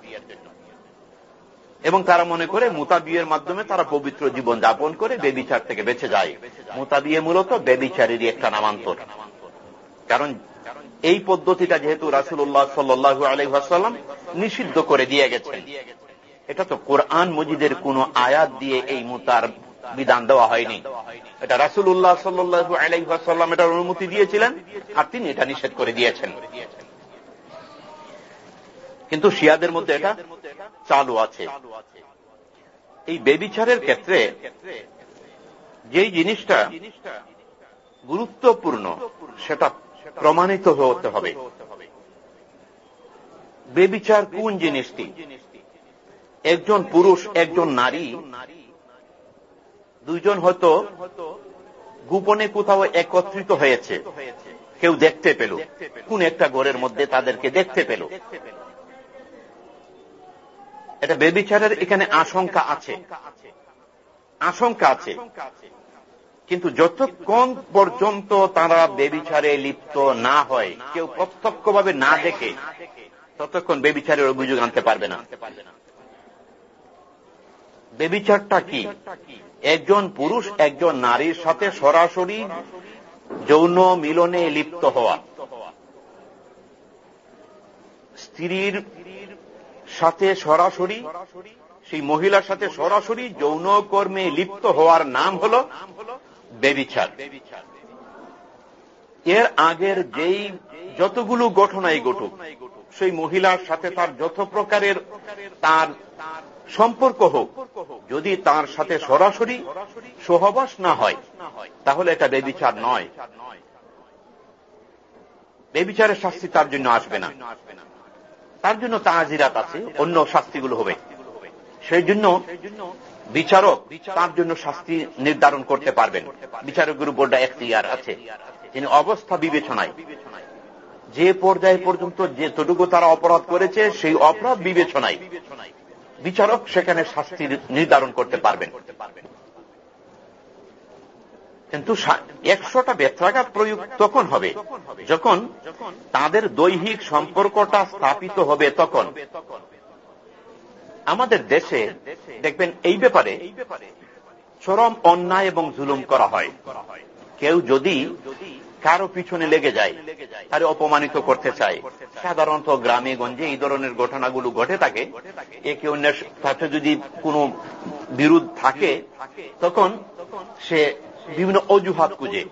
এবং তারা মনে করে মুতা বিয়ের মাধ্যমে তারা পবিত্র জীবন যাপন করে বেবিচার থেকে বেঁচে যায়। মুতা বিয়ে মূলত বেবিচারেরই একটা নামান্তর। কারণ এই পদ্ধতিটা যেহেতু রাসুল্লাহ সাল্লু আলহাসাল্লাম নিষিদ্ধ করে দিয়ে গেছেন। এটা তো কোরআন মজিদের কোন আয়াত দিয়ে এই মুতার বিধান দেওয়া হয়নি। এটা রাসুল্লাহ সাল্লু আলাইসাল্লাম এটার অনুমতি দিয়েছিলেন আর তিনি এটা নিষেধ করে দিয়েছেন। কিন্তু শিয়াদের মধ্যে এটা চালু আছে। এই বেবিচারের ক্ষেত্রে যেই জিনিসটা গুরুত্বপূর্ণ, সেটা প্রমাণিত হতে হবে। বেবিচার কোন জিনিসটি? একজন পুরুষ, একজন নারী নারী দুইজন হয়তো গোপনে কোথাও একত্রিত হয়েছে। কেউ দেখতে পেল। কোন একটা ঘরের মধ্যে তাদেরকে দেখতে পেল। এটা বেবিচারের এখানে আশঙ্কা আছে। আশঙ্কা আছে। কিন্তু যতক্ষণ পর্যন্ত তারা বেবিচারে লিপ্ত না হয়, কেউ প্রত্যক্ষভাবে না দেখে, ততক্ষণ বেবিচারের অভিযোগ আনতে পারবে না। বেবিচারটা কি? একজন পুরুষ, একজন নারীর সাথে সরাসরি যৌন মিলনে লিপ্ত হওয়া। স্ত্রীর সাথে সরাসরি, সেই মহিলার সাথে সরাসরি যৌন কর্মে লিপ্ত হওয়ার নাম হল বেবিচার এর আগের যেই যতগুলো ঘটনাই ঘটুক, সেই মহিলার সাথে তার যত প্রকারের তার সম্পর্ক হোক, যদি তার সাথে সরাসরি সহবাস না হয়, তাহলে এটা বেবিচার নয়। বেবিচারের শাস্তি তার জন্য আসবে না। তার জন্য তাজিরাত আছে, অন্য শাস্তিগুলো হবে। সেই জন্য বিচারক তার জন্য শাস্তি নির্ধারণ করতে পারবেন। বিচারকের উপরটা এখতিয়ার আছে। তিনি অবস্থা বিবেচনায়। যে পর্যায়ে পর্যন্ত যেতটুকু তারা অপরাধ করেছে, সেই অপরাধ বিবেচনায়। বিচারক সেখানে শাস্তি নির্ধারণ করতে পারবেন। কিন্তু একশোটা বেত্রাঘাত প্রয়োগ তখন হবে। যখন তাদের দৈহিক সম্পর্কটা স্থাপিত হবে তখন। আমাদের দেশে, দেখবেন এই ব্যাপারে চরম অন্যায় এবং জুলুম করা হয়। কেউ যদি কারও পিছনে লেগে যায়, তারে অপমানিত করতে চায়। সাধারণত গ্রামে গঞ্জে এই ধরনের ঘটনাগুলো ঘটে থাকে। একে অন্যের সাথে যদি কোনো বিরোধ থাকে, তখন সে বিভিন্ন অজুহাত খুঁজে।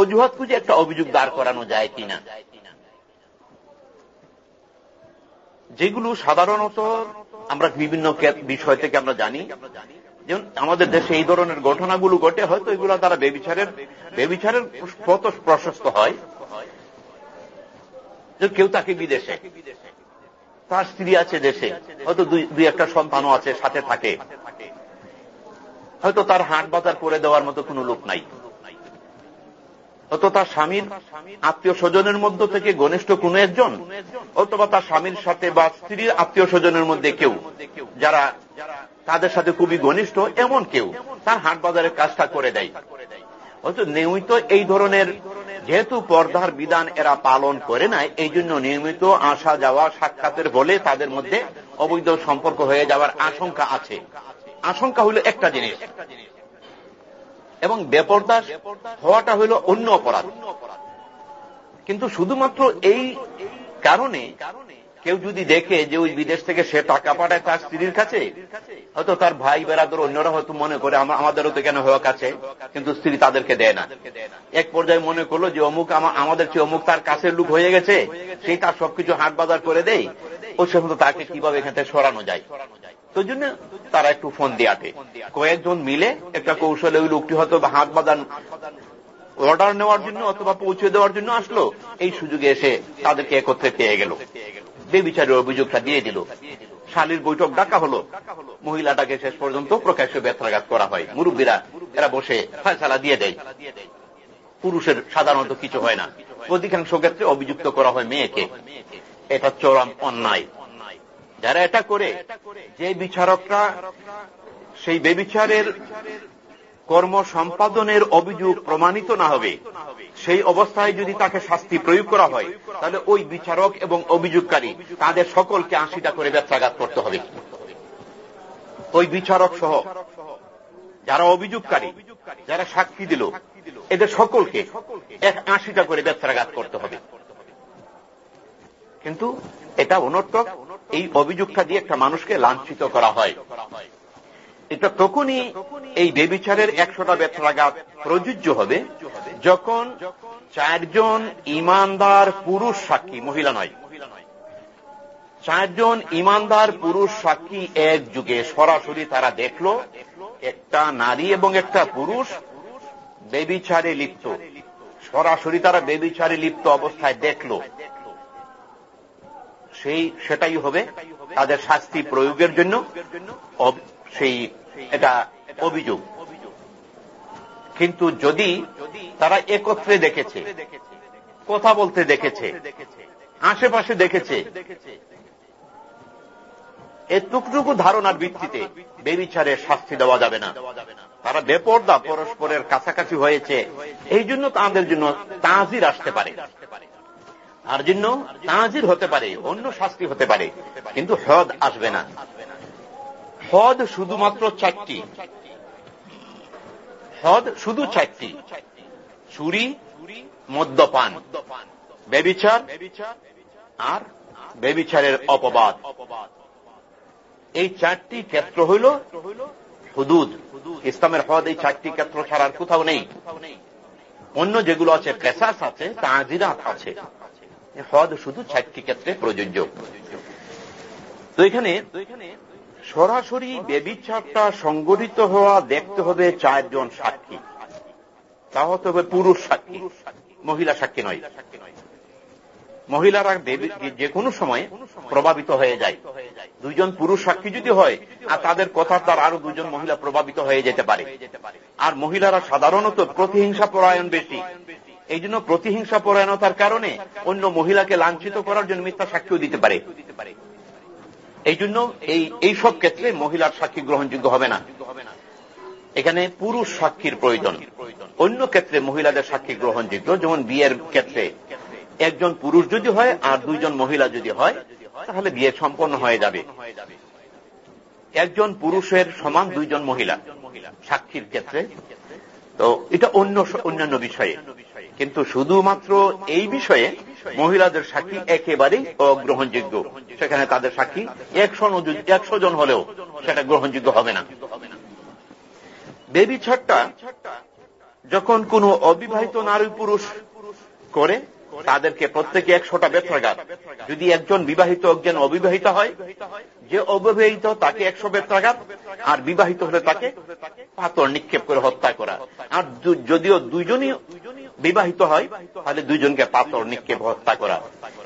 অজুহাত খুঁজে একটা অভিযোগ দাঁড় করানো যায় কিনা। যেগুলো সাধারণত আমরা বিভিন্ন বিষয় থেকে আমরা জানি। যেমন আমাদের দেশে এই ধরনের ঘটনাগুলো ঘটে, হয়তো এগুলো তারা বেবিচারের বেবিচারের পথ প্রশস্ত হয় যে কেউ তাকে বিদেশে। তার স্ত্রী আছে দেশে। হয়তো দুই একটা সন্তানও আছে, সাথে থাকে। হয়তো তার হাট বাজার করে দেওয়ার মতো কোনো লোক নাই। হয়তো তার স্বামীর আত্মীয় স্বজনের মধ্য থেকে ঘনিষ্ঠ কোন একজন। অথবা তার স্বামীর সাথে বা স্ত্রীর আত্মীয় স্বজনের মধ্যে কেউ। যারা তাদের সাথে খুবই ঘনিষ্ঠ, এমন কেউ। তার হাট বাজারের কাজটা করে দেয়। হয়তো নিয়মিত এই ধরনের যেহেতু পর্দার বিধান এরা পালন করে নাই, এই জন্য নিয়মিত আসা যাওয়া সাক্ষাতের বলে তাদের মধ্যে অবৈধ সম্পর্ক হয়ে যাওয়ার আশঙ্কা আছে। আশঙ্কা হইল একটা জিনিস। এবং বেপরদাস হওয়াটা হইল অন্য অপরাধ। কিন্তু শুধুমাত্র এই কারণে কেউ যদি দেখে যে ওই বিদেশ থেকে সে টাকা পাঠায় তার স্ত্রীর কাছে, হয়তো তার ভাই বেড়াদের অন্যরা হয়তো মনে করে আমাদেরও তো কেন হওয়া কাছে কিন্তু স্ত্রী তাদেরকে দেয় না। এক পর্যায়ে মনে করল যে অমুক আমাদের চেয়ে অমুক তার কাছের লোক হয়ে গেছে, সেই তার সবকিছু হাট বাজার করে দেয় ও সে তাকে কীভাবে এখান থেকে সরানো যায়। তো জন্য তারা একটু ফোন দিয়ে আটে কয়েকজন মিলে একটা কৌশলে ওই লোকটি হয়তো হাত বাজার অর্ডার নেওয়ার জন্য অথবা পৌঁছে দেওয়ার জন্য আসলো। এই সুযোগে এসে তাদেরকে একত্রে পেয়ে গেল। বেবিচারের অভিযোগটা দিয়ে দিল। শালির বৈঠক ডাকা হলো। মহিলাটাকে শেষ পর্যন্ত প্রকাশ্যে ব্যথাঘাত করা হয়। মুরব্বীরা, এরা বসে ফয়সালা দিয়ে দেয়। পুরুষের সাধারণত কিছু হয় না। অধিকাংশ ক্ষেত্রে অভিযুক্ত করা হয় মেয়েকে। এটা চরম অন্যায়। যারা এটা করে, যে বিচারকরা, সেই বেবিচারের কর্ম সম্পাদনের অভিযোগ প্রমাণিত না হবে সেই অবস্থায় যদি তাকে শাস্তি প্রয়োগ করা হয়, তাহলে ওই বিচারক এবং অভিযোগকারী তাদের সকলকে আশিটা করে ব্যবসাঘাত করতে হবে। ওই বিচারক সহ যারা অভিযোগকারী, যারা সাক্ষী দিল, এদের সকলকে এক আশিটা করে ব্যবসাঘাত করতে হবে। কিন্তু এটা অনর্থক, এই অভিযোগটা দিয়ে একটা মানুষকে লাঞ্ছিত করা হয়। এটা তখনই এই বেবিচারের একশোটা ব্যথাঘাত প্রযোজ্য হবে যখন চারজন ইমানদার পুরুষ সাক্ষী, মহিলা নয়। চারজন ইমানদার পুরুষ সাক্ষী এক যুগে সরাসরি তারা দেখল, একটা নারী এবং একটা পুরুষ বেবিচারে লিপ্ত। সরাসরি তারা বেবিচারে লিপ্ত অবস্থায় দেখল। সেই সেটাই হবে তাদের শাস্তি প্রয়োগের জন্য। সেই এটা অভিযোগ। কিন্তু যদি তারা একত্রে দেখেছে, কথা বলতে দেখেছে, আশেপাশে দেখেছে এটুকটুকু ধারণার ভিত্তিতে বেবিচারের শাস্তি দেওয়া যাবে না। তারা বেপর্দা পরস্পরের কাছাকাছি হয়েছে। এই জন্য তাদের জন্য তাজির আসতে পারে। তার জন্য তাজির হতে পারে, অন্য শাস্তি হতে পারে। কিন্তু হ্রদ আসবে না। হদ শুধুমাত্র চারটি। হদ শুধু চারটি। চুরি মদ্যপান বেবিচার আর বেবিচারের অপবাদ। এই চারটি ক্ষেত্র হইল হুদুদ। ইসলামের হদ এই চারটি ক্ষেত্র ছাড়ার কোথাও নেই। অন্য যেগুলো আছে কেসাস আছে, তাজিরাত আছে। হদ শুধু চারটি ক্ষেত্রে প্রযোজ্য। তো এখানে সরাসরি বেবিচারটা সংগঠিত হওয়া দেখতে হবে চারজন সাক্ষী। তা হতে হবে পুরুষ সাক্ষী, মহিলা সাক্ষী নয়। মহিলারা যে কোনো সময় প্রভাবিত হয়ে যায়। দুইজন পুরুষ সাক্ষী যদি হয়, আর তাদের কথা তার আরও দুজন মহিলা প্রভাবিত হয়ে যেতে পারে। আর মহিলারা সাধারণত প্রতিহিংসা পরায়ণ বেশি। এই জন্য প্রতিহিংসা পরায়ণতার কারণে অন্য মহিলাকে লাঞ্ছিত করার জন্য মিথ্যা সাক্ষীও দিতে পারে। এই জন্য এই এইসব ক্ষেত্রে মহিলার সাক্ষী গ্রহণযোগ্য হবে না। এখানে পুরুষ সাক্ষীর প্রয়োজন। অন্য ক্ষেত্রে মহিলাদের সাক্ষী গ্রহণযোগ্য, যেমন বিয়ের ক্ষেত্রে। একজন পুরুষ যদি হয় আর দুইজন মহিলা যদি হয়, তাহলে বিয়ে সম্পন্ন হয়ে যাবে। একজন পুরুষের সমান দুইজন মহিলা সাক্ষীর ক্ষেত্রে। তো এটা অন্য অন্যান্য বিষয়ে। কিন্তু শুধুমাত্র এই বিষয়ে মহিলাদের সাক্ষী একেবারেই অগ্রহণযোগ্য। সেখানে তাদের সাক্ষী একশো একশো জন হলেও সেটা গ্রহণযোগ্য হবে না। বেবি ছাড়টা যখন কোন অবিবাহিত নারী পুরুষ করে তাদেরকে প্রত্যেকে একশোটা বেত্রাঘাত। যদি একজন বিবাহিত একজন অবিবাহিত হয় যে অবিবাহিত তাকে একশো বেত্রাঘাত আর বিবাহিত হলে তাকে পাথর নিক্ষেপ করে হত্যা করা। আর যদিও দুইজনই বিবাহিত হয়, তাহলে দুইজনকে পাথর নিক্ষেপ, হত্যা করা।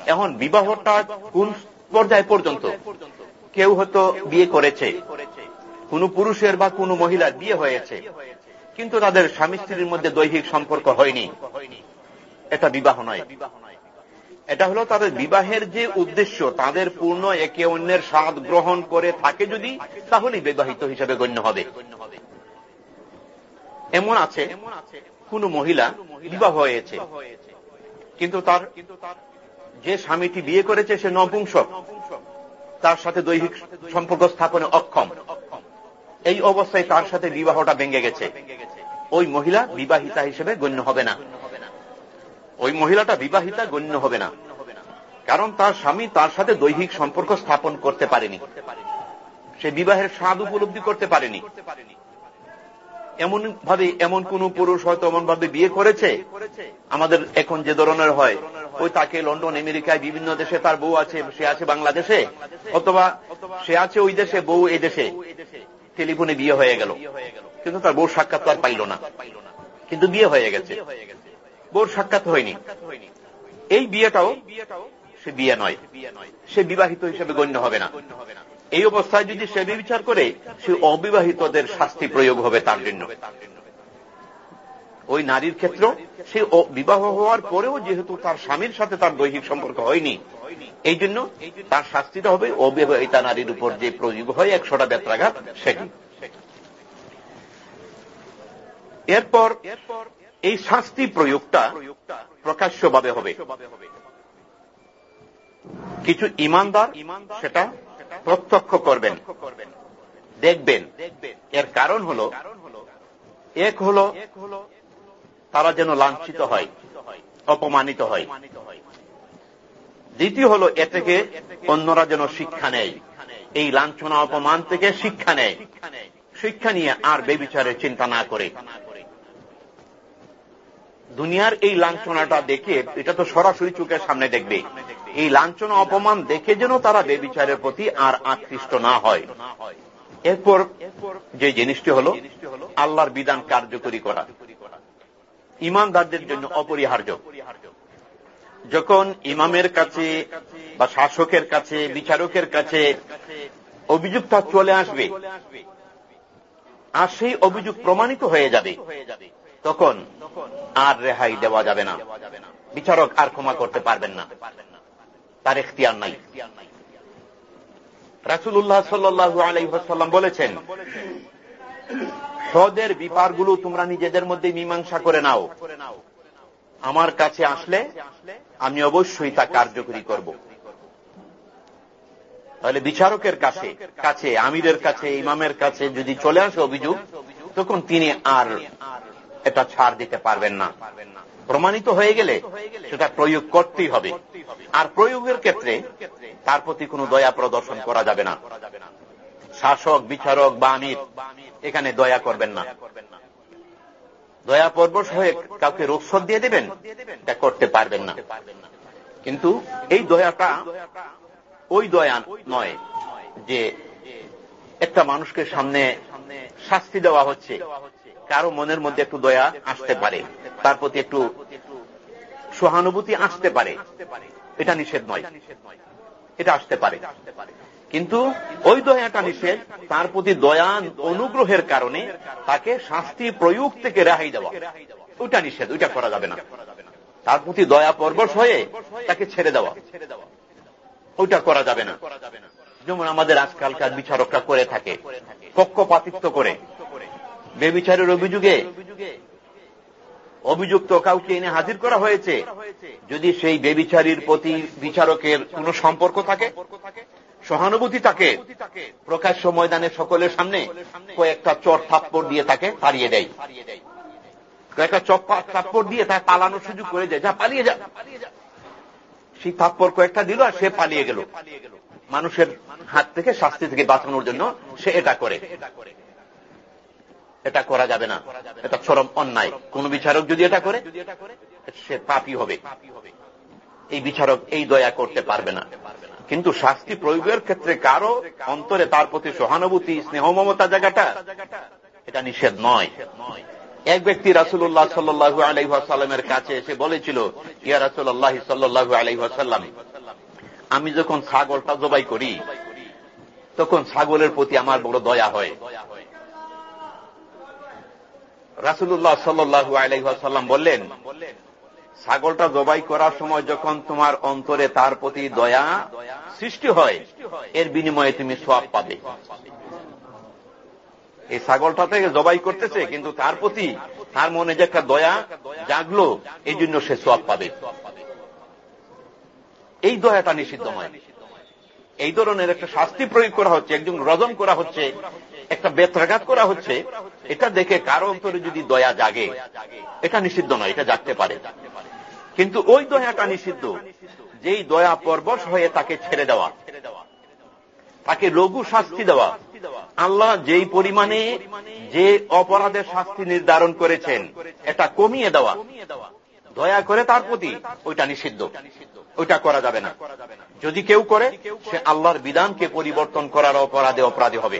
এখন বিবাহটা কোন পর্যায় পর্যন্ত? কেউ হয়তো বিয়ে করেছে। কোন পুরুষের বা কোন মহিলার বিয়ে হয়েছে। কিন্তু তাদের স্বামী স্ত্রীর মধ্যে দৈহিক সম্পর্ক হয়নি। এটা বিবাহ নয়। এটা হলো তাদের বিবাহের যে উদ্দেশ্য, তাদের পূর্ণ একে অন্যের স্বাদ গ্রহণ করে থাকে যদি, তাহলেই বিবাহিত হিসেবে গণ্য হবে। এমন আছে কোন মহিলা বিবাহ হয়েছে। কিন্তু তার যে স্বামীটি বিয়ে করেছে, সে নপুংসক তার সাথে দৈহিক সম্পর্ক স্থাপনে অক্ষম। এই অবস্থায় তার সাথে বিবাহটা ভেঙে গেছে। ওই মহিলা বিবাহিতা হিসেবে গণ্য হবে না। ওই মহিলাটা বিবাহিতা গণ্য হবে না। কারণ তার স্বামী তার সাথে দৈহিক সম্পর্ক স্থাপন করতে পারেনি। সে বিবাহের স্বাদ উপলব্ধি করতে পারেনি। এমন ভাবে এমন কোন পুরুষ হয়তো এমন ভাবে বিয়ে করেছে? আমাদের এখন যে ধরনের হয়, ওই তাকে লন্ডন, আমেরিকায় বিভিন্ন দেশে তার বউ আছে, সে আছে বাংলাদেশে? অথবা সে আছে ওই দেশে, বউ এই দেশে? টেলিফোনে বিয়ে হয়ে গেল। কিন্তু তার বউ সাক্ষাৎ আর পাইল না। কিন্তু বিয়ে হয়ে গেছে। বউর সাক্ষাৎ হয়নি। এই বিয়েটাও সে বিয়ে নয়। সে বিবাহিত হিসেবে গণ্য হবে না। এই অবস্থায় যদি সে বিচার করে, সে অবিবাহিতদের শাস্তি প্রয়োগ হবে তার জন্য। ওই নারীর ক্ষেত্র, সে বিবাহ হওয়ার পরেও যেহেতু তার স্বামীর সাথে তার দৈহিক সম্পর্ক হয়নি, এই জন্য তার শাস্তিটা হবে অবিবাহিতা নারীর উপর যে প্রয়োগ হয় একশোটা বেত্রাঘাত সেটি। এরপর এই শাস্তি প্রয়োগটা প্রকাশ্যভাবে হবে। কিছু ইমানদার সেটা প্রত্যক্ষ করবেন। দেখবেন। এর কারণ হল, এক হল তারা যেন লাঞ্ছিত হয়, অপমানিত হয়। দ্বিতীয় হল, এ থেকে অন্যরা যেন শিক্ষা নেয়। এই লাঞ্ছনা, অপমান থেকে শিক্ষা নেয়। শিক্ষা নিয়ে আর বেবিচারে চিন্তা না করে। দুনিয়ার এই লাঞ্ছনাটা দেখে এটা তো সরাসরি চোখের সামনে দেখবে। এই লাঞ্ছনা, অপমান দেখে যেন তারা বেবিচারের প্রতি আর আকৃষ্ট না হয়। এরপর যে জিনিসটি হল, আল্লাহর বিধান কার্যকরী করা। ইমানদারদের জন্য অপরিহার্য। যখন ইমামের কাছে বা শাসকের কাছে, বিচারকের কাছে অভিযোগটা চলে আসবে, আর সেই অভিযোগ প্রমাণিত হয়ে যাবে, তখন আর রেহাই দেওয়া যাবে না। বিচারক আর ক্ষমা করতে পারবেন না। তার এখতিয়ার নাই। রাসুল্লাহ সাল্লু আলাইসাল্লাম বলেছেন সদের বিপারগুলো তোমরা নিজেদের মধ্যে মীমাংসা করে নাও। আমার কাছে আসলে আমি অবশ্যই তা কার্যকরী করব। তাহলে বিচারকের কাছে কাছে, আমিরের কাছে, ইমামের কাছে যদি চলে আসে অভিযোগ, তখন তিনি আর এটা ছাড় দিতে পারবেন না। প্রমাণিত হয়ে গেলে সেটা প্রয়োগ করতেই হবে। আর প্রয়োগের ক্ষেত্রে তার প্রতি কোনো দয়া প্রদর্শন করা যাবে না। শাসক, বিচারক বা আমির এখানে দয়া করবেন না। দয়া পরবশ হয়ে কাউকে রোগসদ দিয়ে দেবেন, তা করতে পারবেন না। কিন্তু এই দয়াটা ওই দয়া নয় যে একটা মানুষকে সামনে শাস্তি দেওয়া হচ্ছে। কারও মনের মধ্যে একটু দয়া আসতে পারে, তার প্রতি একটু সহানুভূতি আসতে পারে। এটা নিষেধ নয়। এটা আসতে পারে। কিন্তু ওই দয়াটা নিষেধ, তার প্রতি দয়া অনুগ্রহের কারণে তাকে শাস্তি প্রয়োগ থেকে রেহাই দেওয়া। ওইটা নিষেধ, ওইটা করা যাবে না। তার প্রতি দয়া পরবশ হয়ে তাকে ছেড়ে দেওয়া। ওইটা করা যাবে না। যেমন আমাদের আজকালকার বিচারকরা করে থাকে, পক্ষপাতিত্ব করে। বেবিচারের অভিযোগে অভিযুক্ত কাউকে এনে হাজির করা হয়েছে। যদি সেই বেবিচারীর প্রতি বিচারকের কোন সম্পর্ক থাকে, সহানুভূতি থাকে, প্রকাশ্য ময়দানে সকলের সামনে কয়েকটা চর থাপ্পড় দিয়ে তাকে পালিয়ে দেয়। কয়েকটা চপ্পা থাপ্পড় দিয়ে তাকে পালানোর সুযোগ করে দেয়। যা পালিয়ে যা। সেই থাপ্পড় কয়েকটা দিল আর সে পালিয়ে গেল। মানুষের হাত থেকে শাস্তি থেকে বাঁচানোর জন্য সে এটা করে। এটা করা যাবে না। এটা চরম অন্যায়। কোন বিচারক যদি এটা করে, সে পাপি হবে। এই বিচারক এই দয়া করতে পারবে না। কিন্তু শাস্তি প্রয়োগের ক্ষেত্রে কারও অন্তরে তার প্রতি সহানুভূতি, স্নেহ, মমতা জায়গাটা, এটা নিষেধ নয়। এক ব্যক্তি রাসুল্লাহ সাল্লু আলাইসাল্লামের কাছে এসে বলেছিল, ইয়া রাসুল্লাহ সাল্লু আলাইসাল্লাম আমি যখন ছাগলটা জবাই করি, তখন ছাগলের প্রতি আমার বড় দয়া হয়। রাসুল্লাহ সাল্লু আলাইসাল্লাম বললেন, ছাগলটা জবাই করার সময় যখন তোমার অন্তরে তার প্রতি দয়া সৃষ্টি হয়, এর বিনিময়ে তুমি সোয়াব পাবে। এই ছাগলটা থেকে জবাই করতেছে, কিন্তু তার প্রতি তার মনে যে একটা দয়া জাগলো এই জন্য সে সোয়াব পাবে। এই দয়াটা নিষিদ্ধ নয় এই ধরনের একটা শাস্তি প্রয়োগ করা হচ্ছে, একজন রজন করা হচ্ছে একটা বেত্রাঘাত করা হচ্ছে, এটা দেখে কারও অন্তরে যদি দয়া জাগে, এটা নিষিদ্ধ নয়, এটা জাগতে পারে। কিন্তু ওই দয়াটা নিষিদ্ধ, যেই দয়া পরবশ হয়ে তাকে ছেড়ে দেওয়া, তাকে লঘু শাস্তি দেওয়া, আল্লাহ যেই পরিমাণে যে অপরাধের শাস্তি নির্ধারণ করেছেন, এটা কমিয়ে দেওয়া, দয়া করে তার প্রতি ওইটা নিষিদ্ধ, ওইটা করা যাবে না। যদি কেউ করে, সে আল্লাহর বিধানকে পরিবর্তন করার অপরাধে অপরাধী হবে।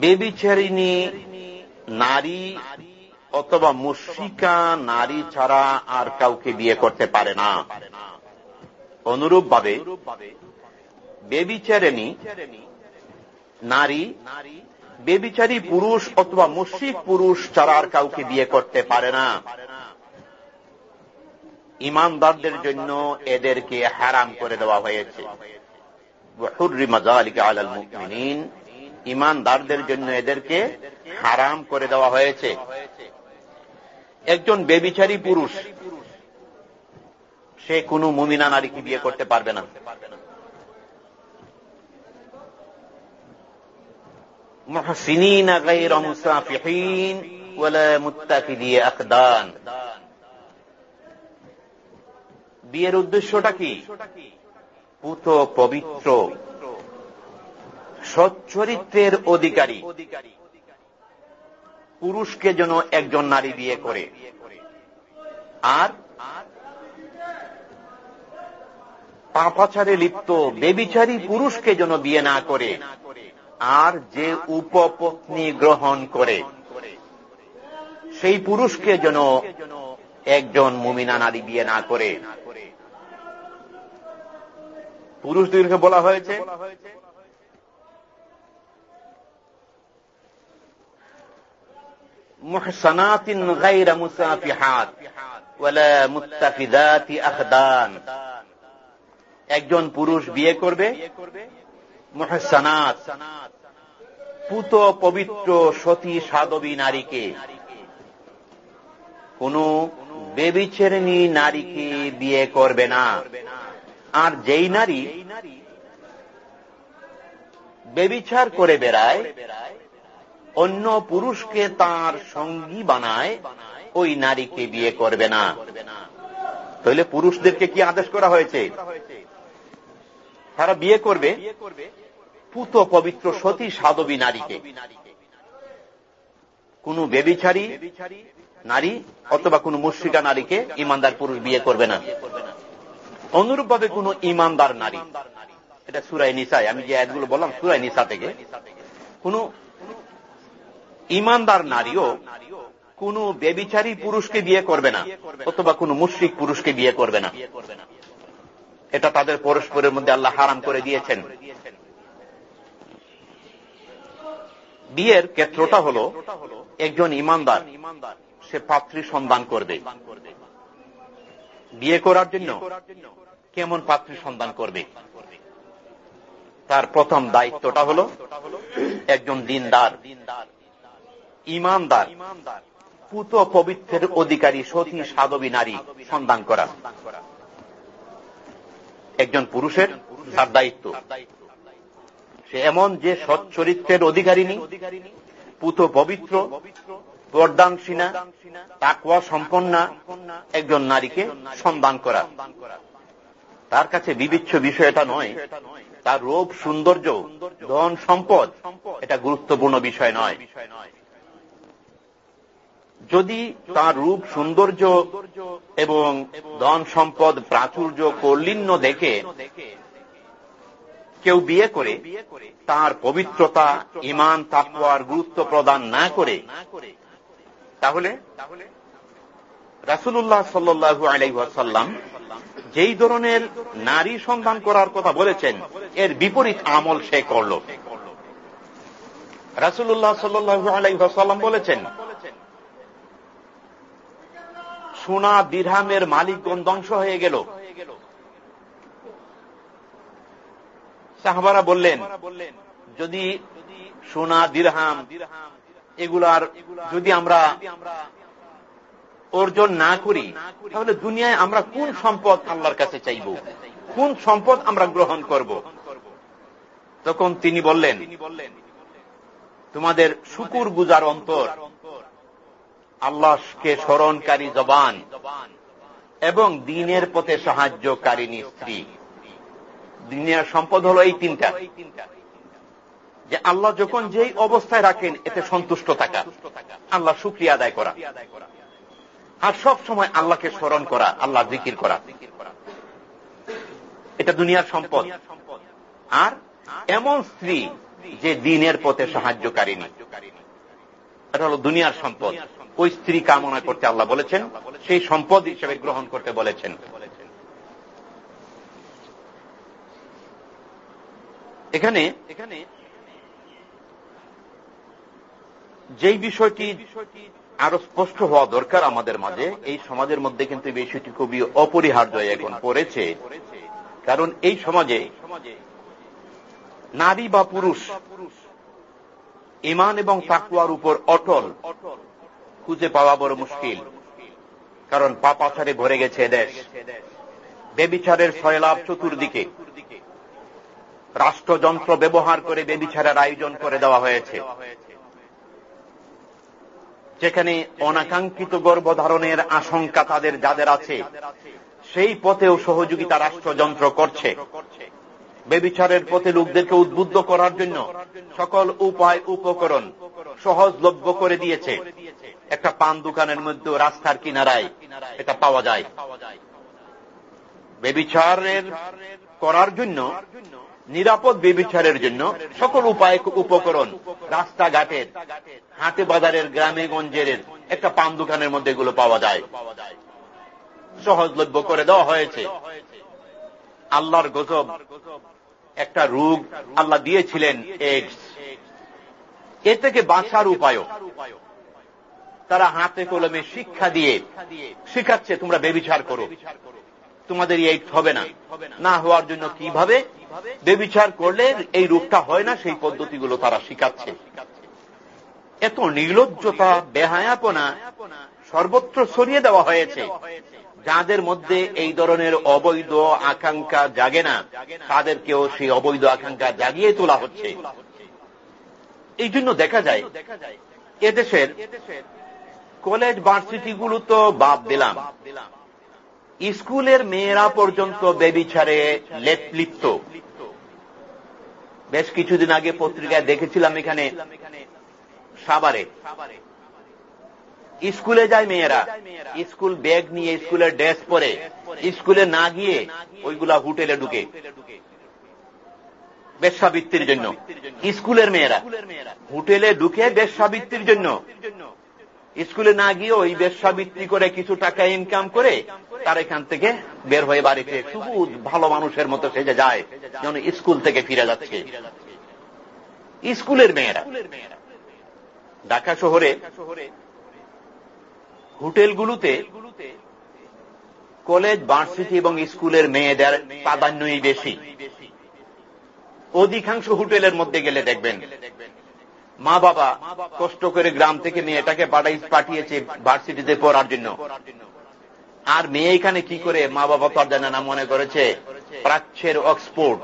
বেবিচারিণী, নারী অথবা মুশিকা নারী ছাড়া আর কাউকে বিয়ে করতে পারে না। অনুরূপ ভাবে বেবিচারিণী, নারী, বেবিচারী পুরুষ অথবা মুশিক পুরুষ ছাড়া আর কাউকে বিয়ে করতে পারে না। ইমানদারদের জন্য এদেরকে হারাম করে দেওয়া হয়েছে। ইমানদারদের জন্য এদেরকে হারাম করে দেওয়া হয়েছে। একজন বেবিচারী পুরুষ, সে কোনো মুমিনা নারীকে বিয়ে করতে পারবে না। বিয়ের উদ্দেশ্যটা কি? পুত পবিত্র। সচ্চরিত্রের অধিকারী। পুরুষকে যেন একজন নারী বিয়ে করে। আর পাপাচারে লিপ্ত বেবিচারী পুরুষকে যেন বিয়ে না করে। আর যে উপপত্নী গ্রহণ করে, সেই পুরুষকে যেন একজন মুমিনা নারী বিয়ে না করে। পুরুষদেরকে বলা হয়েছে। আখদান। একজন পুরুষ বিয়ে করবে, মহসানাত, পুত পবিত্র সতী সাধবী নারীকে। কোন বেবিচেরণী নারীকে বিয়ে করবে না। আর যেই নারী বেবিচার করে বেড়ায় অন্য পুরুষকে তার সঙ্গী বানায়, ওই নারীকে বিয়ে করবে না। তাহলে পুরুষদেরকে কি আদেশ করা হয়েছে? তারা বিয়ে করবে পুত পবিত্র সতী সাধবী নারীকে। কোন বেবিচারী নারী অথবা কোন মুশ্রিকা নারীকে ইমানদার পুরুষ বিয়ে করবে না। অনুরূপভাবে কোন ইমানদার নারী, এটা সুরাই নিসায়, আমি যে অ্যাডগুলো বললাম সুরাই নিসা থেকে, কোন ইমানদার নারীও কোন বেবিচারী পুরুষকে বিয়ে করবে না, অথবা কোন মুশ্রিক পুরুষকে বিয়ে করবে না। এটা তাদের পরস্পরের মধ্যে আল্লাহ হারাম করে দিয়েছেন। বিয়ের ক্ষেত্রটা হল, একজন ইমানদার, সে পাত্রী সন্ধান করবে। বিয়ে করার জন্য কেমন পাত্রী সন্ধান করবে? তার প্রথম দায়িত্বটা হল একজন দিনদার। ইমানদার, পুত পবিত্রের অধিকারী, সতী, সাধবী নারী সন্ধান করা। একজন পুরুষের তার দায়িত্ব। সে এমন যে সৎ চরিত্রের অধিকারিণী পুত পবিত্র বরদানসীনা তাকুয়া সম্পন্না একজন নারীকে সন্ধান করা। তার কাছে বিবিচ্ছ বিষয় এটা নয়, তার রূপ সৌন্দর্য, ধন সম্পদ, এটা গুরুত্বপূর্ণ বিষয় নয়। যদি তার রূপ সৌন্দর্য এবং ধন সম্পদ প্রাচুর্য কৌলিন্য দেখে কেউ বিয়ে করে, তার পবিত্রতা ইমান তাকুয়ার গুরুত্ব প্রদান না করে, তাহলে রাসুল্লাহ সাল্লু আলাইসাল্লাম যেই ধরনের নারী সন্ধান করার কথা বলেছেন, এর বিপরীত আমল সে করল। রাসুল্লাহ সাল্লু আলাইসাল্লাম বলেছেন সোনা দিরহামের মালিকগণ ধ্বংস হয়ে গেল? সাহবারা বললেন, যদি সোনা দিরহাম এগুলার যদি আমরা অর্জন না করি, তাহলে দুনিয়ায় আমরা কোন সম্পদ আল্লাহর কাছে চাইব? কোন সম্পদ আমরা গ্রহণ করব? তখন তিনি বললেন, তোমাদের শুকুর গুজার অন্তর আল্লাহকে স্মরণকারী জবান এবং দিনের পথে সাহায্যকারিনী স্ত্রী। দিনের সম্পদ হল এই তিনটা। যে আল্লাহ যখন যেই অবস্থায় রাখেন, এতে সন্তুষ্ট থাকা, আল্লাহ শুক্রিয়া আদায় করা। আর সব সময় আল্লাহকে স্মরণ করা, আল্লাহ জিকির করা। এটা দুনিয়ার সম্পদ। আর এমন স্ত্রী যে দিনের পথে সাহায্যকারিনী। এটা হল দুনিয়ার সম্পদ। ওই স্ত্রী কামনা করতে আল্লাহ বলেছেন, সেই সম্পদ হিসেবে গ্রহণ করতে বলেছেন। এখানে এখানে যেই বিষয়টি আরও স্পষ্ট হওয়া দরকার আমাদের মাঝে, এই সমাজের মধ্যে কিন্তু বিষয়টি খুবই অপরিহার্য এখন পড়েছে। কারণ এই সমাজে নারী বা পুরুষ, ইমান এবং তাকুয়ার উপর অটল খুঁজে পাওয়া বড় মুশকিল। কারণ পাপাচারে ভরে গেছে দেশ। বেবিচারের ছয়লাভ চতুর্দিকে। রাষ্ট্রযন্ত্র ব্যবহার করে বেবিচারের আয়োজন করে দেওয়া হয়েছে। যেখানে অনাকাঙ্ক্ষিত গর্ভধারণের আশঙ্কা তাদের যাদের আছে, সেই পথেও সহযোগিতা রাষ্ট্রযন্ত্র করছে। বেবিচারের পথে লোকদেরকে উদ্বুদ্ধ করার জন্য সকল উপায়, উপকরণ সহজলভ্য করে দিয়েছে। একটা পান দোকানের মধ্যে রাস্তার কিনারায় এটা পাওয়া যায়। বেবিচারের করার জন্য, নিরাপদ বেবিচারের জন্য সকল উপায় উপকরণ রাস্তাঘাটের হাটে বাজারের, গ্রামে গঞ্জের একটা পান দোকানের মধ্যে এগুলো পাওয়া যায়। সহজলভ্য করে দেওয়া হয়েছে। আল্লাহর গজব, একটা রোগ আল্লাহ দিয়েছিলেন এ থেকে বাঁচার উপায় তারা হাতে কলমে শিক্ষা দিয়ে শিখাচ্ছে, তোমরা বেবিচার করো। তোমাদের এই হবে না। না হওয়ার জন্য কীভাবে বেবিচার করলে এই রোগটা হয় না? সেই পদ্ধতিগুলো তারা শিখাচ্ছে। এত নির্লজ্জতা, বেহায়াপনা সর্বত্র ছড়িয়ে দেওয়া হয়েছে। যাদের মধ্যে এই ধরনের অবৈধ আকাঙ্ক্ষা জাগে না, তাদেরকেও সেই অবৈধ আকাঙ্ক্ষা জাগিয়ে তোলা হচ্ছে। এই জন্য দেখা যায়, এদেশের কলেজ ভার্সিটিগুলো তো বাদ দিলাম। স্কুলের মেয়েরা পর্যন্ত বেবিচারে লিপ্ত বেশ কিছুদিন আগে পত্রিকায় দেখেছিলাম এখানে সাবারে। স্কুলে যায় মেয়েরা। স্কুল ব্যাগ নিয়ে স্কুলের ড্রেস পরে। স্কুলে না গিয়ে ওইগুলা হোটেলে ঢুকে। বেশ্যাবৃত্তির জন্য। স্কুলের মেয়েরা। হোটেলে ঢুকে বেশ্যাবৃত্তির জন্য। স্কুলে না গিয়ে ওই বেশ্যাবৃত্তি করে কিছু টাকা ইনকাম করে তার এখান থেকে বের হয়ে বাড়িতে সবুজ ভালো মানুষের মতো সেজে যায়, যেন স্কুল থেকে ফিরে যাচ্ছে। স্কুলের মেয়েরা। ঢাকা শহরে হোটেলগুলোতে কলেজ, ভার্সিটি এবং স্কুলের মেয়েদের প্রাধান্যই বেশি। অধিকাংশ হোটেলের মধ্যে গেলে দেখবেন মা বাবা কষ্ট করে গ্রাম থেকে মেয়েটাকে পাঠাই পাঠিয়েছে ভার্সিটিতে পড়ার জন্য। আর মেয়ে এখানে কি করে মা বাবা তো জানে না মনে করেছে? প্রাচ্যের অক্সফোর্ড।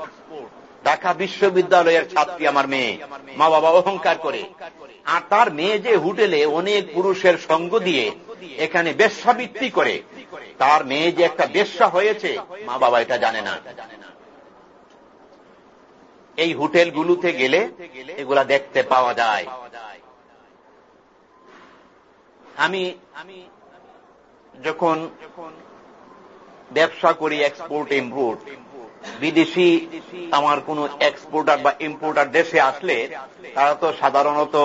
ঢাকা বিশ্ববিদ্যালয়ের ছাত্রী আমার মেয়ে। মা বাবা অহংকার করে। আর তার মেয়ে যে হোটেলে অনেক পুরুষের সঙ্গ দিয়ে এখানে বেশ্যাবৃত্তি করে, তার মেয়ে যে একটা বেশ্যা হয়েছে, মা বাবা এটা জানে না। এই হোটেলগুলোতে গেলে এগুলা দেখতে পাওয়া যায়। আমি আমি যখন ব্যবসা করি এক্সপোর্ট ইম্পোর্ট বিদেশি আমার কোন এক্সপোর্টার বা ইম্পোর্টার দেশে আসলে তারা তো সাধারণত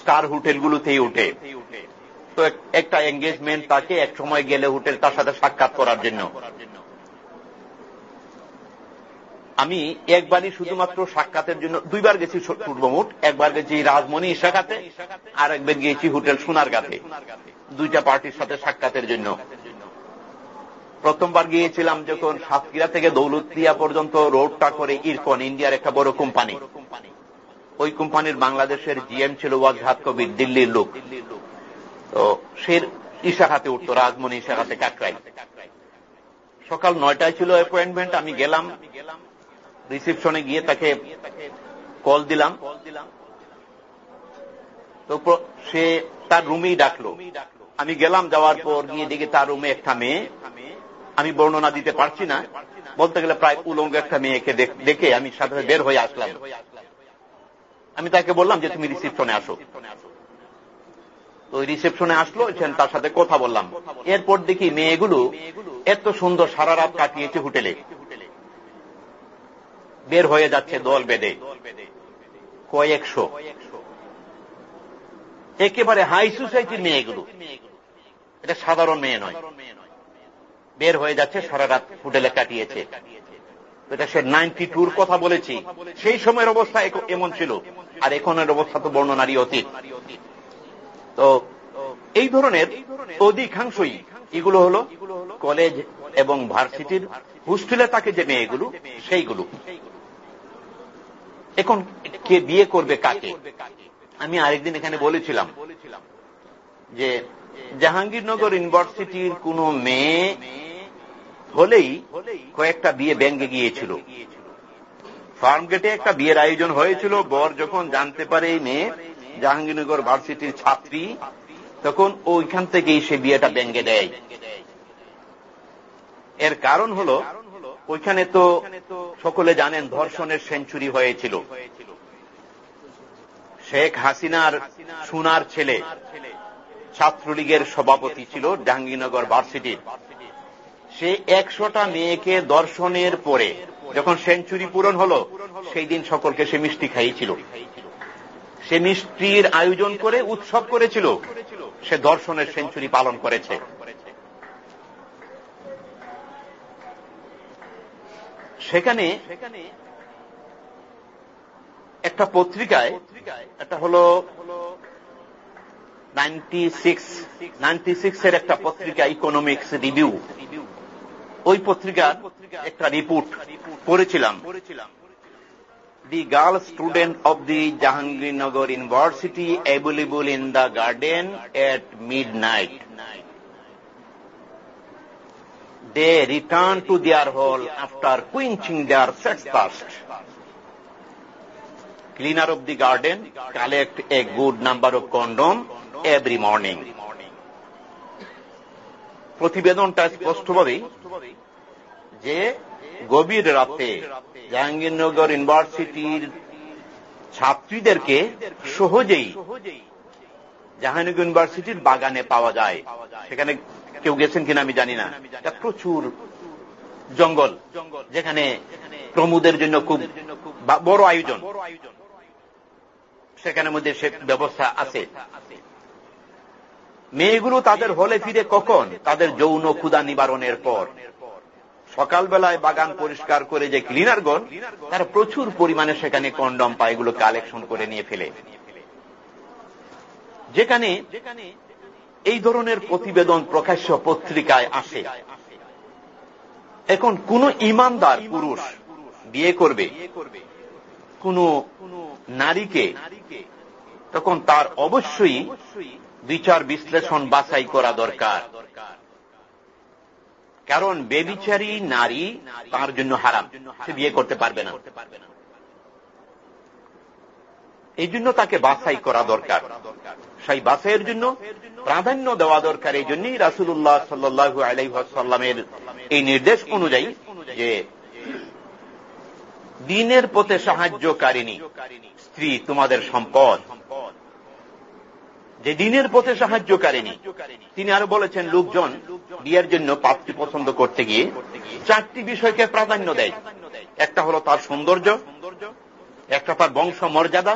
স্টার হোটেলগুলোতেই উঠে। তো একটা এঙ্গেজমেন্ট তাকে এক সময় গেলে হোটেল তার সাথে সাক্ষাৎ করার জন্য। আমি একবারই শুধুমাত্র সাক্ষাতের জন্য দুইবার গেছি পূর্বমুট। একবার গেছি রাজমণি ইশাখাতে আর একবার গিয়েছি হোটেল সোনার গাতে দুইটা পার্টির সাথে সাক্ষাতের জন্য। প্রথমবার গিয়েছিলাম যখন সাতক্ষীরা থেকে দৌলতদিয়া পর্যন্ত রোডটা করে ইরকন ইন্ডিয়ার একটা বড় কোম্পানি। ওই কোম্পানির বাংলাদেশের জিএম ছিল ওয়াজহাত কবির, দিল্লির লোক। তো সে ইশাখাতে উঠতো, রাজমণি ইশাখাতে কাকরাই সকাল নয়টায় ছিল অ্যাপয়েন্টমেন্ট আমি গেলাম। রিসিপশনে গিয়ে তাকে কল দিলাম। তো সে তার রুমেই ডাকলো। আমি গেলাম, যাওয়ার পর গিয়ে দেখি তার রুমে একটা মেয়ে। আমি বর্ণনা দিতে পারছি না। বলতে গেলে প্রায় উলঙ্গ একটা মেয়েকে দেখে আমি সাথে বের হয়ে আসলাম। আমি তাকে বললাম যে, তুমি রিসিপশনে আসো। তো রিসেপশনে আসলো তার সাথে কথা বললাম। এরপর দেখি মেয়েগুলো এত সুন্দর সারা রাত কাটিয়েছে হোটেলে। বের হয়ে যাচ্ছে দল বেঁধে। কয়েকশো। একেবারে হাই সোসাইটির মেয়েগুলো। এটা সাধারণ মেয়ে নয়। বের হয়ে যাচ্ছে, সারা রাত হোটেলে কাটিয়েছে। এটা সে নাইনটি টুর কথা বলেছি। সেই সময়ের অবস্থা এমন ছিল। আর এখনের অবস্থা তো বর্ণনারী অতীত। তো এই ধরনের অধিকাংশই এগুলো হল কলেজ এবং ভার্সিটির হোস্টেলে থাকে যে মেয়েগুলো, সেইগুলো। এখন কে বিয়ে করবে কাকে? আমি আরেকদিন এখানে বলেছিলাম যে জাহাঙ্গীরনগর ইউনিভার্সিটির কোন মেয়ে হলেই কয়েকটা বিয়ে ব্যাঙ্গে গিয়েছিল। ফার্মগেটে একটা বিয়ের আয়োজন হয়েছিল। বর যখন জানতে পারে এই মেয়ে, জাহাঙ্গীরনগর ভার্সিটির ছাত্রী, তখন ওইখান থেকেই সে বিয়েটা ব্যাঙ্গে দেয়। এর কারণ হল ওইখানে তো সকলে জানেন ধর্ষণের সেঞ্চুরি হয়েছিল। শেখ হাসিনার সুনার ছেলে, ছাত্রলীগের সভাপতি ছিল জাহাঙ্গীরনগর ভার্সিটির। সে একশোটা মেয়েকে দর্শনের পরে যখন সেঞ্চুরি পূরণ হল, সেই দিন সকলকে সে মিষ্টি খাইয়েছিল। সে মিষ্টির আয়োজন করে, উৎসব করেছিল। সে দর্শনের সেঞ্চুরি পালন করেছে। সেখানে একটা পত্রিকায় একটা হল নাইনটি সিক্স এর একটা পত্রিকা ইকোনমিক্স রিভিউ ওই পত্রিকার একটা রিপোর্ট পড়েছিলাম। The girl student of the Jahangirnagar university available in the garden at mid night they return to their hall after quenching their sex thirst cleaner of the garden, collect a good number of condom every morning. প্রতিবেদনটা স্পষ্টভাবেই যে গভীর রাতে জাহাঙ্গীরনগর ইউনিভার্সিটির ছাত্রীদেরকে সহজেই জাহাঙ্গীর ইউনিভার্সিটির বাগানে পাওয়া যায়। সেখানে কেউ গেছেন কিনা আমি জানি না। প্রচুর জঙ্গল, যেখানে প্রমোদের জন্য খুব বড় আয়োজন। সেখানের মধ্যে সে ব্যবস্থা আছে। মেয়েগুলো তাদের হলে ফিরে কখন? তাদের যৌন ক্ষুদা নিবারণের পর। সকালবেলায় বাগান পরিষ্কার করে যে ক্লিনারগণ, তারা প্রচুর পরিমাণে সেখানে কন্ডম পায়, এগুলো কালেকশন করে নিয়ে ফেলে। যেখানে যেখানে এই ধরনের প্রতিবেদন প্রকাশ্য পত্রিকায় আসে। এখন কোন ইমানদার পুরুষ বিয়ে করবে, কোন নারীকে তখন তার অবশ্যই বিচার বিশ্লেষণ বাছাই করা দরকার। কারণ বেবিচারী নারী তার জন্য হারাম, সে বিয়ে করতে পারবে না। এই জন্য তাকে বাছাই করা দরকার। সেই বাছাইয়ের জন্য প্রাধান্য দেওয়া দরকার এই জন্যই রাসুল্লাহ সাল্লু আলাইসাল্লামের এই নির্দেশ অনুযায়ী যে দিনের পথে সাহায্যকারিনী স্ত্রী তোমাদের সম্পদ। যে দিনের পথে সাহায্যকারিনী তিনি আরও বলেছেন, লোকজন বিয়ের জন্য পাত্রী পছন্দ করতে গিয়ে চারটি বিষয়কে প্রাধান্য দেয়। একটা হলো তার সৌন্দর্য একটা তার বংশ মর্যাদা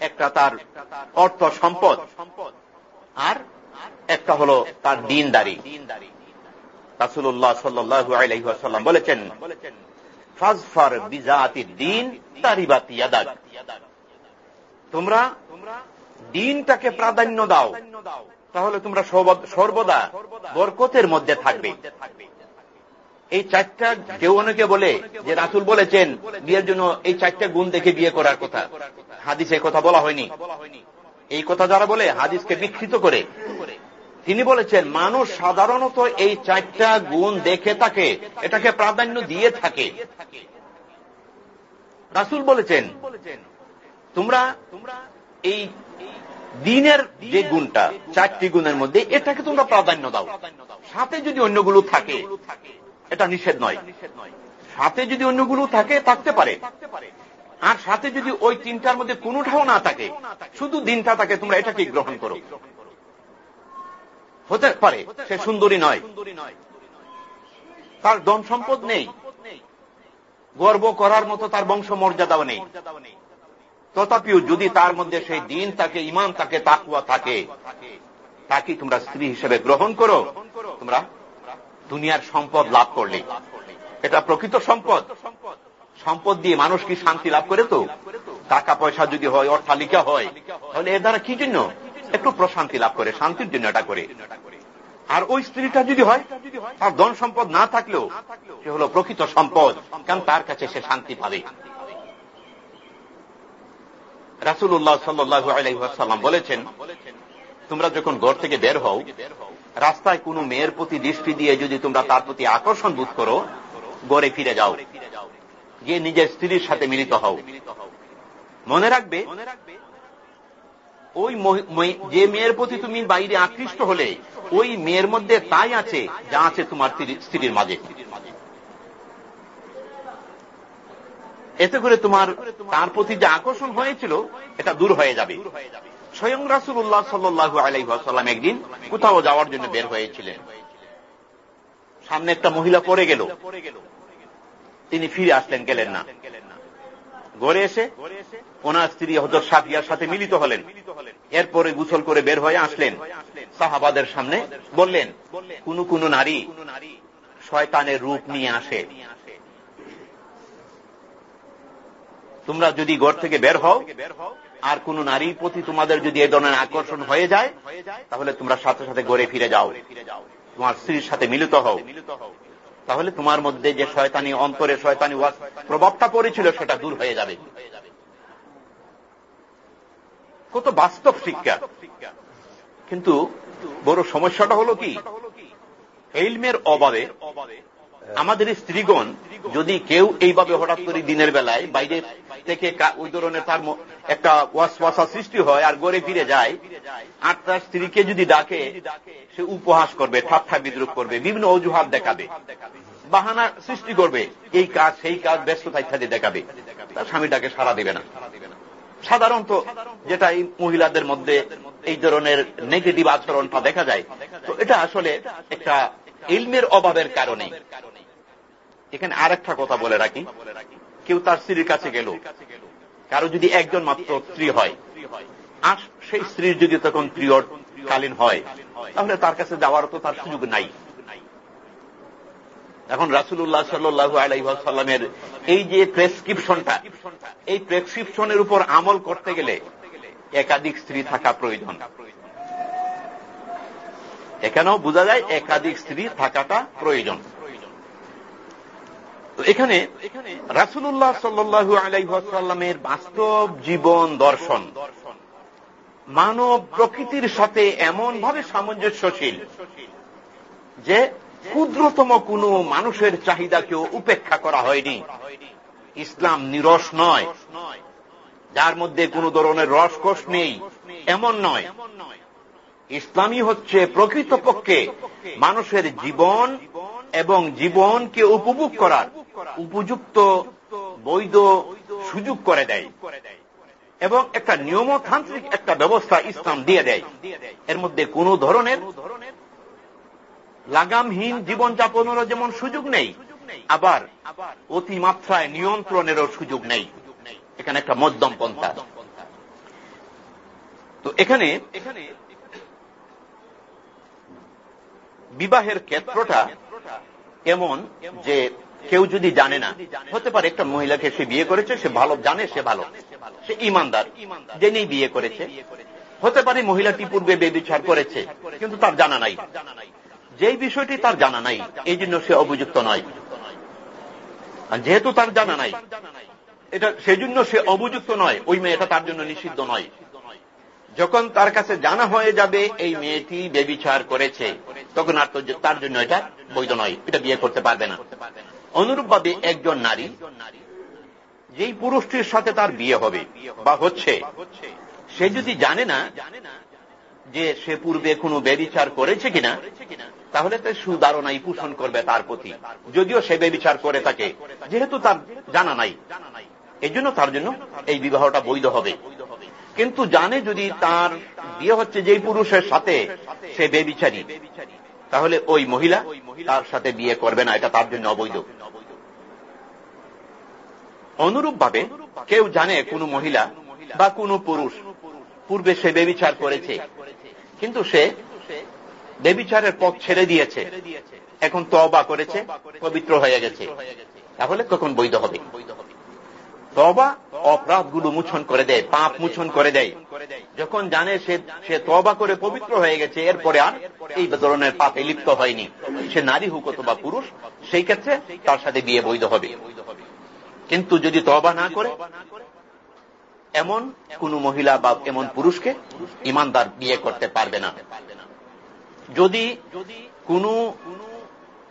একটা তার অর্থ সম্পদ, আর একটা হলো তার দিনদারি। রাসুল্লাহ বলেছেন, ফাজফার বিজাতি দিন তারিবাতি তোমরা দিনটাকে প্রাধান্য দাও, তাহলে তোমরা সর্বদা বরকতের মধ্যে থাকবে। এই চারটা কেউ অনেকে বলে যে রাসুল বলেছেন বিয়ের জন্য এই চারটা গুণ দেখে বিয়ে করার কথা। হাদিসে কথা বলা হয়নি। এই কথা যারা বলে হাদিসকে বিকৃত করে। তিনি বলেছেন, মানুষ সাধারণত এই চারটা গুণ দেখে থাকে, এটাকে প্রাধান্য দিয়ে থাকে। রাসুল বলেছেন তোমরা তোমরা এই দিনের যে গুণটা, চারটি গুণের মধ্যে এটাকে তোমরা প্রাধান্য দাও। সাথে যদি অন্যগুলো থাকে এটা নিষেধ নয়। সাথে যদি অন্যগুলো থাকে, থাকতে পারে। আর সাথে যদি ওই তিনটার মধ্যে কোনোটাও না থাকে, শুধু দিনটা থাকে, তোমরা এটাকে গ্রহণ করো। হতে পারে, সে সুন্দরী নয়। তার ধন সম্পদ নেই। গর্ব করার মতো তার বংশ মর্যাদাও নেই। তথাপিও যদি তার মধ্যে সেই দিন তাকে ইমান তাকে তাকুয়া থাকে তাকে তোমরা স্ত্রী হিসেবে গ্রহণ করো। তোমরা দুনিয়ার সম্পদ লাভ করলে। এটা প্রকৃত সম্পদ। সম্পদ দিয়ে মানুষ কি শান্তি লাভ করে তো? টাকা পয়সা যদি হয়, অট্টালিকা হয়, তাহলে এর দ্বারা কি জন্য? একটু প্রশান্তি লাভ করে, শান্তির জন্য এটা করে। আর ওই স্ত্রীটা যদি হয়, তার ধন সম্পদ না থাকলেও সে হল প্রকৃত সম্পদ, কারণ তার কাছে সে শান্তি পাবে। রাসুল্লাহ সাল্লু আলাইসাল্লাম বলেছেন, তোমরা যখন ঘর থেকে বের হও রাস্তায় কোনো মেয়ের প্রতি দৃষ্টি দিয়ে যদি তোমরা তার প্রতি আকর্ষণ বোধ করো, গড়ে ফিরে যাও। গিয়ে নিজের স্ত্রীর সাথে মিলিত হও। মনে রাখবে, ওই যে মেয়ের প্রতি তুমি বাইরে আকৃষ্ট হলে, ওই মেয়ের মধ্যে তাই আছে যা আছে তোমার স্ত্রীর মাঝে। এতে করে তোমার তার প্রতি যে আকর্ষণ হয়েছিল, এটা দূর হয়ে যাবে। স্বয়ং রাসুল্লাহ সাল্লু আলাইসাল্লাম একদিন কোথাও যাওয়ার জন্য বের হয়েছিলেন। সামনে একটা মহিলা পড়ে গেল। তিনি ফিরে আসলেন, গেলেন না। ঘরে এসে ওনার স্ত্রী হজর সাফিয়ার সাথে মিলিত হলেন। এরপরে গুছল করে বের হয়ে আসলেন। সাহাবাদের সামনে বললেন, কোন কোন নারী শয়তানের রূপ নিয়ে আসে। তোমরা যদি ঘর থেকে বের হও আর কোন নারীর প্রতি তোমাদের যদি এ ধরনের আকর্ষণ হয়ে যায়, তাহলে তোমরা সাথে সাথে গড়ে ফিরে যাও। তোমার স্ত্রীর সাথে মিলিত হও। তাহলে তোমার মধ্যে যে শয়তানি অন্তরে শয়তানি প্রভাবটা পড়েছিল, সেটা দূর হয়ে যাবে। কত বাস্তব শিক্ষা। কিন্তু বড় সমস্যাটা হলো কি? এলমের অভাবে আমাদের স্ত্রীগণ যদি কেউ এইভাবে হঠাৎ করে দিনের বেলায় বাইরে থেকে ওই ধরনের তার একটা ওয়াসওয়াসা সৃষ্টি হয় আর গড়ে ফিরে যায়, আর তার স্ত্রীকে যদি ডাকে, সে উপহাস করবে, ঠাট্টা বিদ্রুপ করবে, বিভিন্ন অজুহাত দেখাবে, বাহানা সৃষ্টি করবে, এই কাজ, সেই কাজ ব্যস্ততা ইত্যাদি দেখাবে। তার স্বামীটাকে সারা দেবে না। সাধারণত যেটা এই মহিলাদের মধ্যে এই ধরনের নেগেটিভ আচরণটা দেখা যায়, তো এটা আসলে একটা ইলমের অভাবের কারণে। এখানে আর একটা কথা বলে রাখি। কেউ তার স্ত্রীর কাছে গেল। কারও যদি একজন মাত্র স্ত্রী হয় আর সেই স্ত্রীর যদি তখন প্রিয় কালীন হয়, তাহলে তার কাছে যাওয়ার তো তার সুযোগ নাই। এখন রাসুল্লাহ সাল্লু আলাইসাল্লামের এই যে প্রেসক্রিপশনটা, এই প্রেসক্রিপশনের উপর আমল করতে গেলে একাধিক স্ত্রী থাকা প্রয়োজন। এখানেও বোঝা যায় একাধিক স্ত্রী থাকাটা প্রয়োজন। এখানে রাসুল্লাহ সাল্লু আলাইসাল্লামের বাস্তব জীবন দর্শন, মানব প্রকৃতির সাথে এমন ভাবে সামঞ্জস্যশীল যে ক্ষুদ্রতম কোন মানুষের চাহিদাকেও উপেক্ষা করা হয়নি। ইসলাম নিরস নয়, যার মধ্যে কোন ধরনের রসকোষ নেই, এমন নয়। ইসলামই হচ্ছে প্রকৃতপক্ষে মানুষের জীবন এবং জীবনকে উপভোগ করার উপযুক্ত বৈধ সুযোগ করে দেয় এবং একটা নিয়মতান্ত্রিক একটা ব্যবস্থা ইসলাম দিয়ে দেয়। এর মধ্যে কোন ধরনের লাগামহীন জীবনযাপনেরও যেমন সুযোগ নেই, আবার অতিমাত্রায় নিয়ন্ত্রণেরও সুযোগ নেই। এখানে একটা মধ্যম পন্থা। তো এখানে বিবাহের ক্ষেত্রটা এমন যে কেউ যদি জানে না, হতে পারে একটা মহিলাকে সে বিয়ে করেছে, সে ভালো জানে, সে ভালো। সে ইমানদার, জেনেই বিয়ে করেছে। হতে পারে মহিলাটি পূর্বে বেবিচার করেছে, কিন্তু তার জানা নাই। যেই বিষয়টি তার জানা নাই, এই জন্য সে অভিযুক্ত নয়। যেহেতু তার জানা নাই, এটা সেজন্য সে অভিযুক্ত নয়, ওই মেয়েটা তার জন্য নিষিদ্ধ নয়। যখন তার কাছে জানা হয়ে যাবে, এই মেয়েটি বেবিচার করেছে, তখন আর তার জন্য এটা বৈধ নয়, এটা বিয়ে করতে পারবে না। অনুরূপভাবে একজন নারী, যেই পুরুষটির সাথে তার বিয়ে হবে বা হচ্ছে, সে যদি জানে না যে সে পূর্বে কোনো বেবিচার করেছে কিনা, তাহলে তো সুধারণাই পোষণ করবে তার প্রতি। যদিও সে বেবিচার করে থাকে, যেহেতু তার জানা নাই এই জন্য তার জন্য এই বিবাহটা বৈধ হবে। কিন্তু জানে যদি তার বিয়ে হচ্ছে যেই পুরুষের সাথে সে বেবিচারী তাহলে ওই মহিলা তার সাথে বিয়ে করবে না, এটা তার জন্য অবৈধ। অনুরূপভাবে কেউ জানে কোনো মহিলা বা কোনো পুরুষ। পূর্বে সে বেবিচার করেছে। কিন্তু সে বেবিচারের পথ ছেড়ে দিয়েছে। এখন তবা করেছে, পবিত্র হয়ে গেছে। তাহলে তখন বৈধ হবে। তবা অপরাধগুলো মুছন করে দেয়, পাপ মুছন করে দেয়। যখন জানে সে সে তবা করে পবিত্র হয়ে গেছে, এরপরে আর এই ধরনের পাপে লিপ্ত হয়নি। সে নারী হোক অথবা পুরুষ, সেই ক্ষেত্রে তার সাথে বিয়ে বৈধ হবে। কিন্তু যদি তবা না করে, এমন কোন মহিলা বা এমন পুরুষকে ইমানদার বিয়ে করতে পারবে না। যদি কোন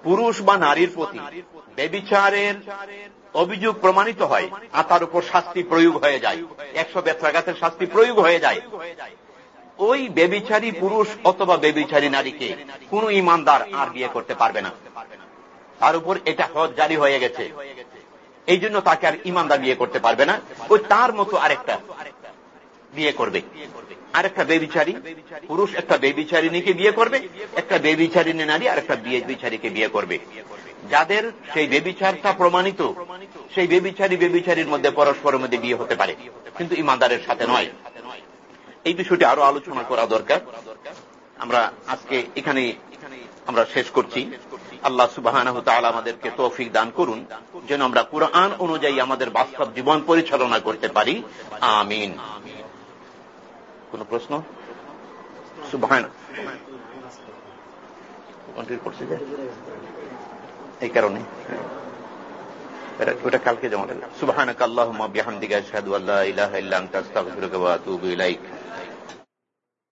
পুরুষ বা নারীর প্রতি বেবিচারের অভিযোগ প্রমাণিত হয়, আর তার উপর শাস্তি প্রয়োগ হয়ে যায়, একশো বেত্রাঘাতের শাস্তি প্রয়োগ হয়ে যায়, ওই বেবিচারী পুরুষ অথবা বেবিচারী নারীকে কোন ইমানদার আর বিয়ে করতে পারবে না। তার উপর এটা হজ জারি হয়ে গেছে। এই জন্য তাকে আর ইমানদার বিয়ে করতে পারবে না। ওই তার মতো আরেকটা বিয়ে করবে। আর একটা বেবিচারী। পুরুষ একটা বেবিচারিনীকে বিয়ে করবে, একটা বেবিচারিনী নারী আর একটা বেবিচারীকে বিয়ে করবে। যাদের সেই বেবিচারটা প্রমাণিত, সেই বেবিচারী বেবিচারীর মধ্যে পরস্পরের মধ্যে বিয়ে হতে পারে, কিন্তু ইমানদারের সাথে নয়। এই বিষয়টি আরও আলোচনা করা দরকার। আমরা আজকে এখানে আমরা শেষ করছি। আল্লাহ সুবাহ আমাদেরকে তৌফিক দান করুন, যেন আমরা কোরআন অনুযায়ী আমাদের বাস্তব জীবন পরিচালনা করতে পারি। আমিন। কোন প্রশ্ন? এই কারণে। ওটা কালকে জমা সুবাহ আল্লাহ বিহামদিকা আশহাদু আল্লা ইলাহা ইল্লা আনতা আস্তাগফিরুকা ওয়া আতুবু ইলাইক।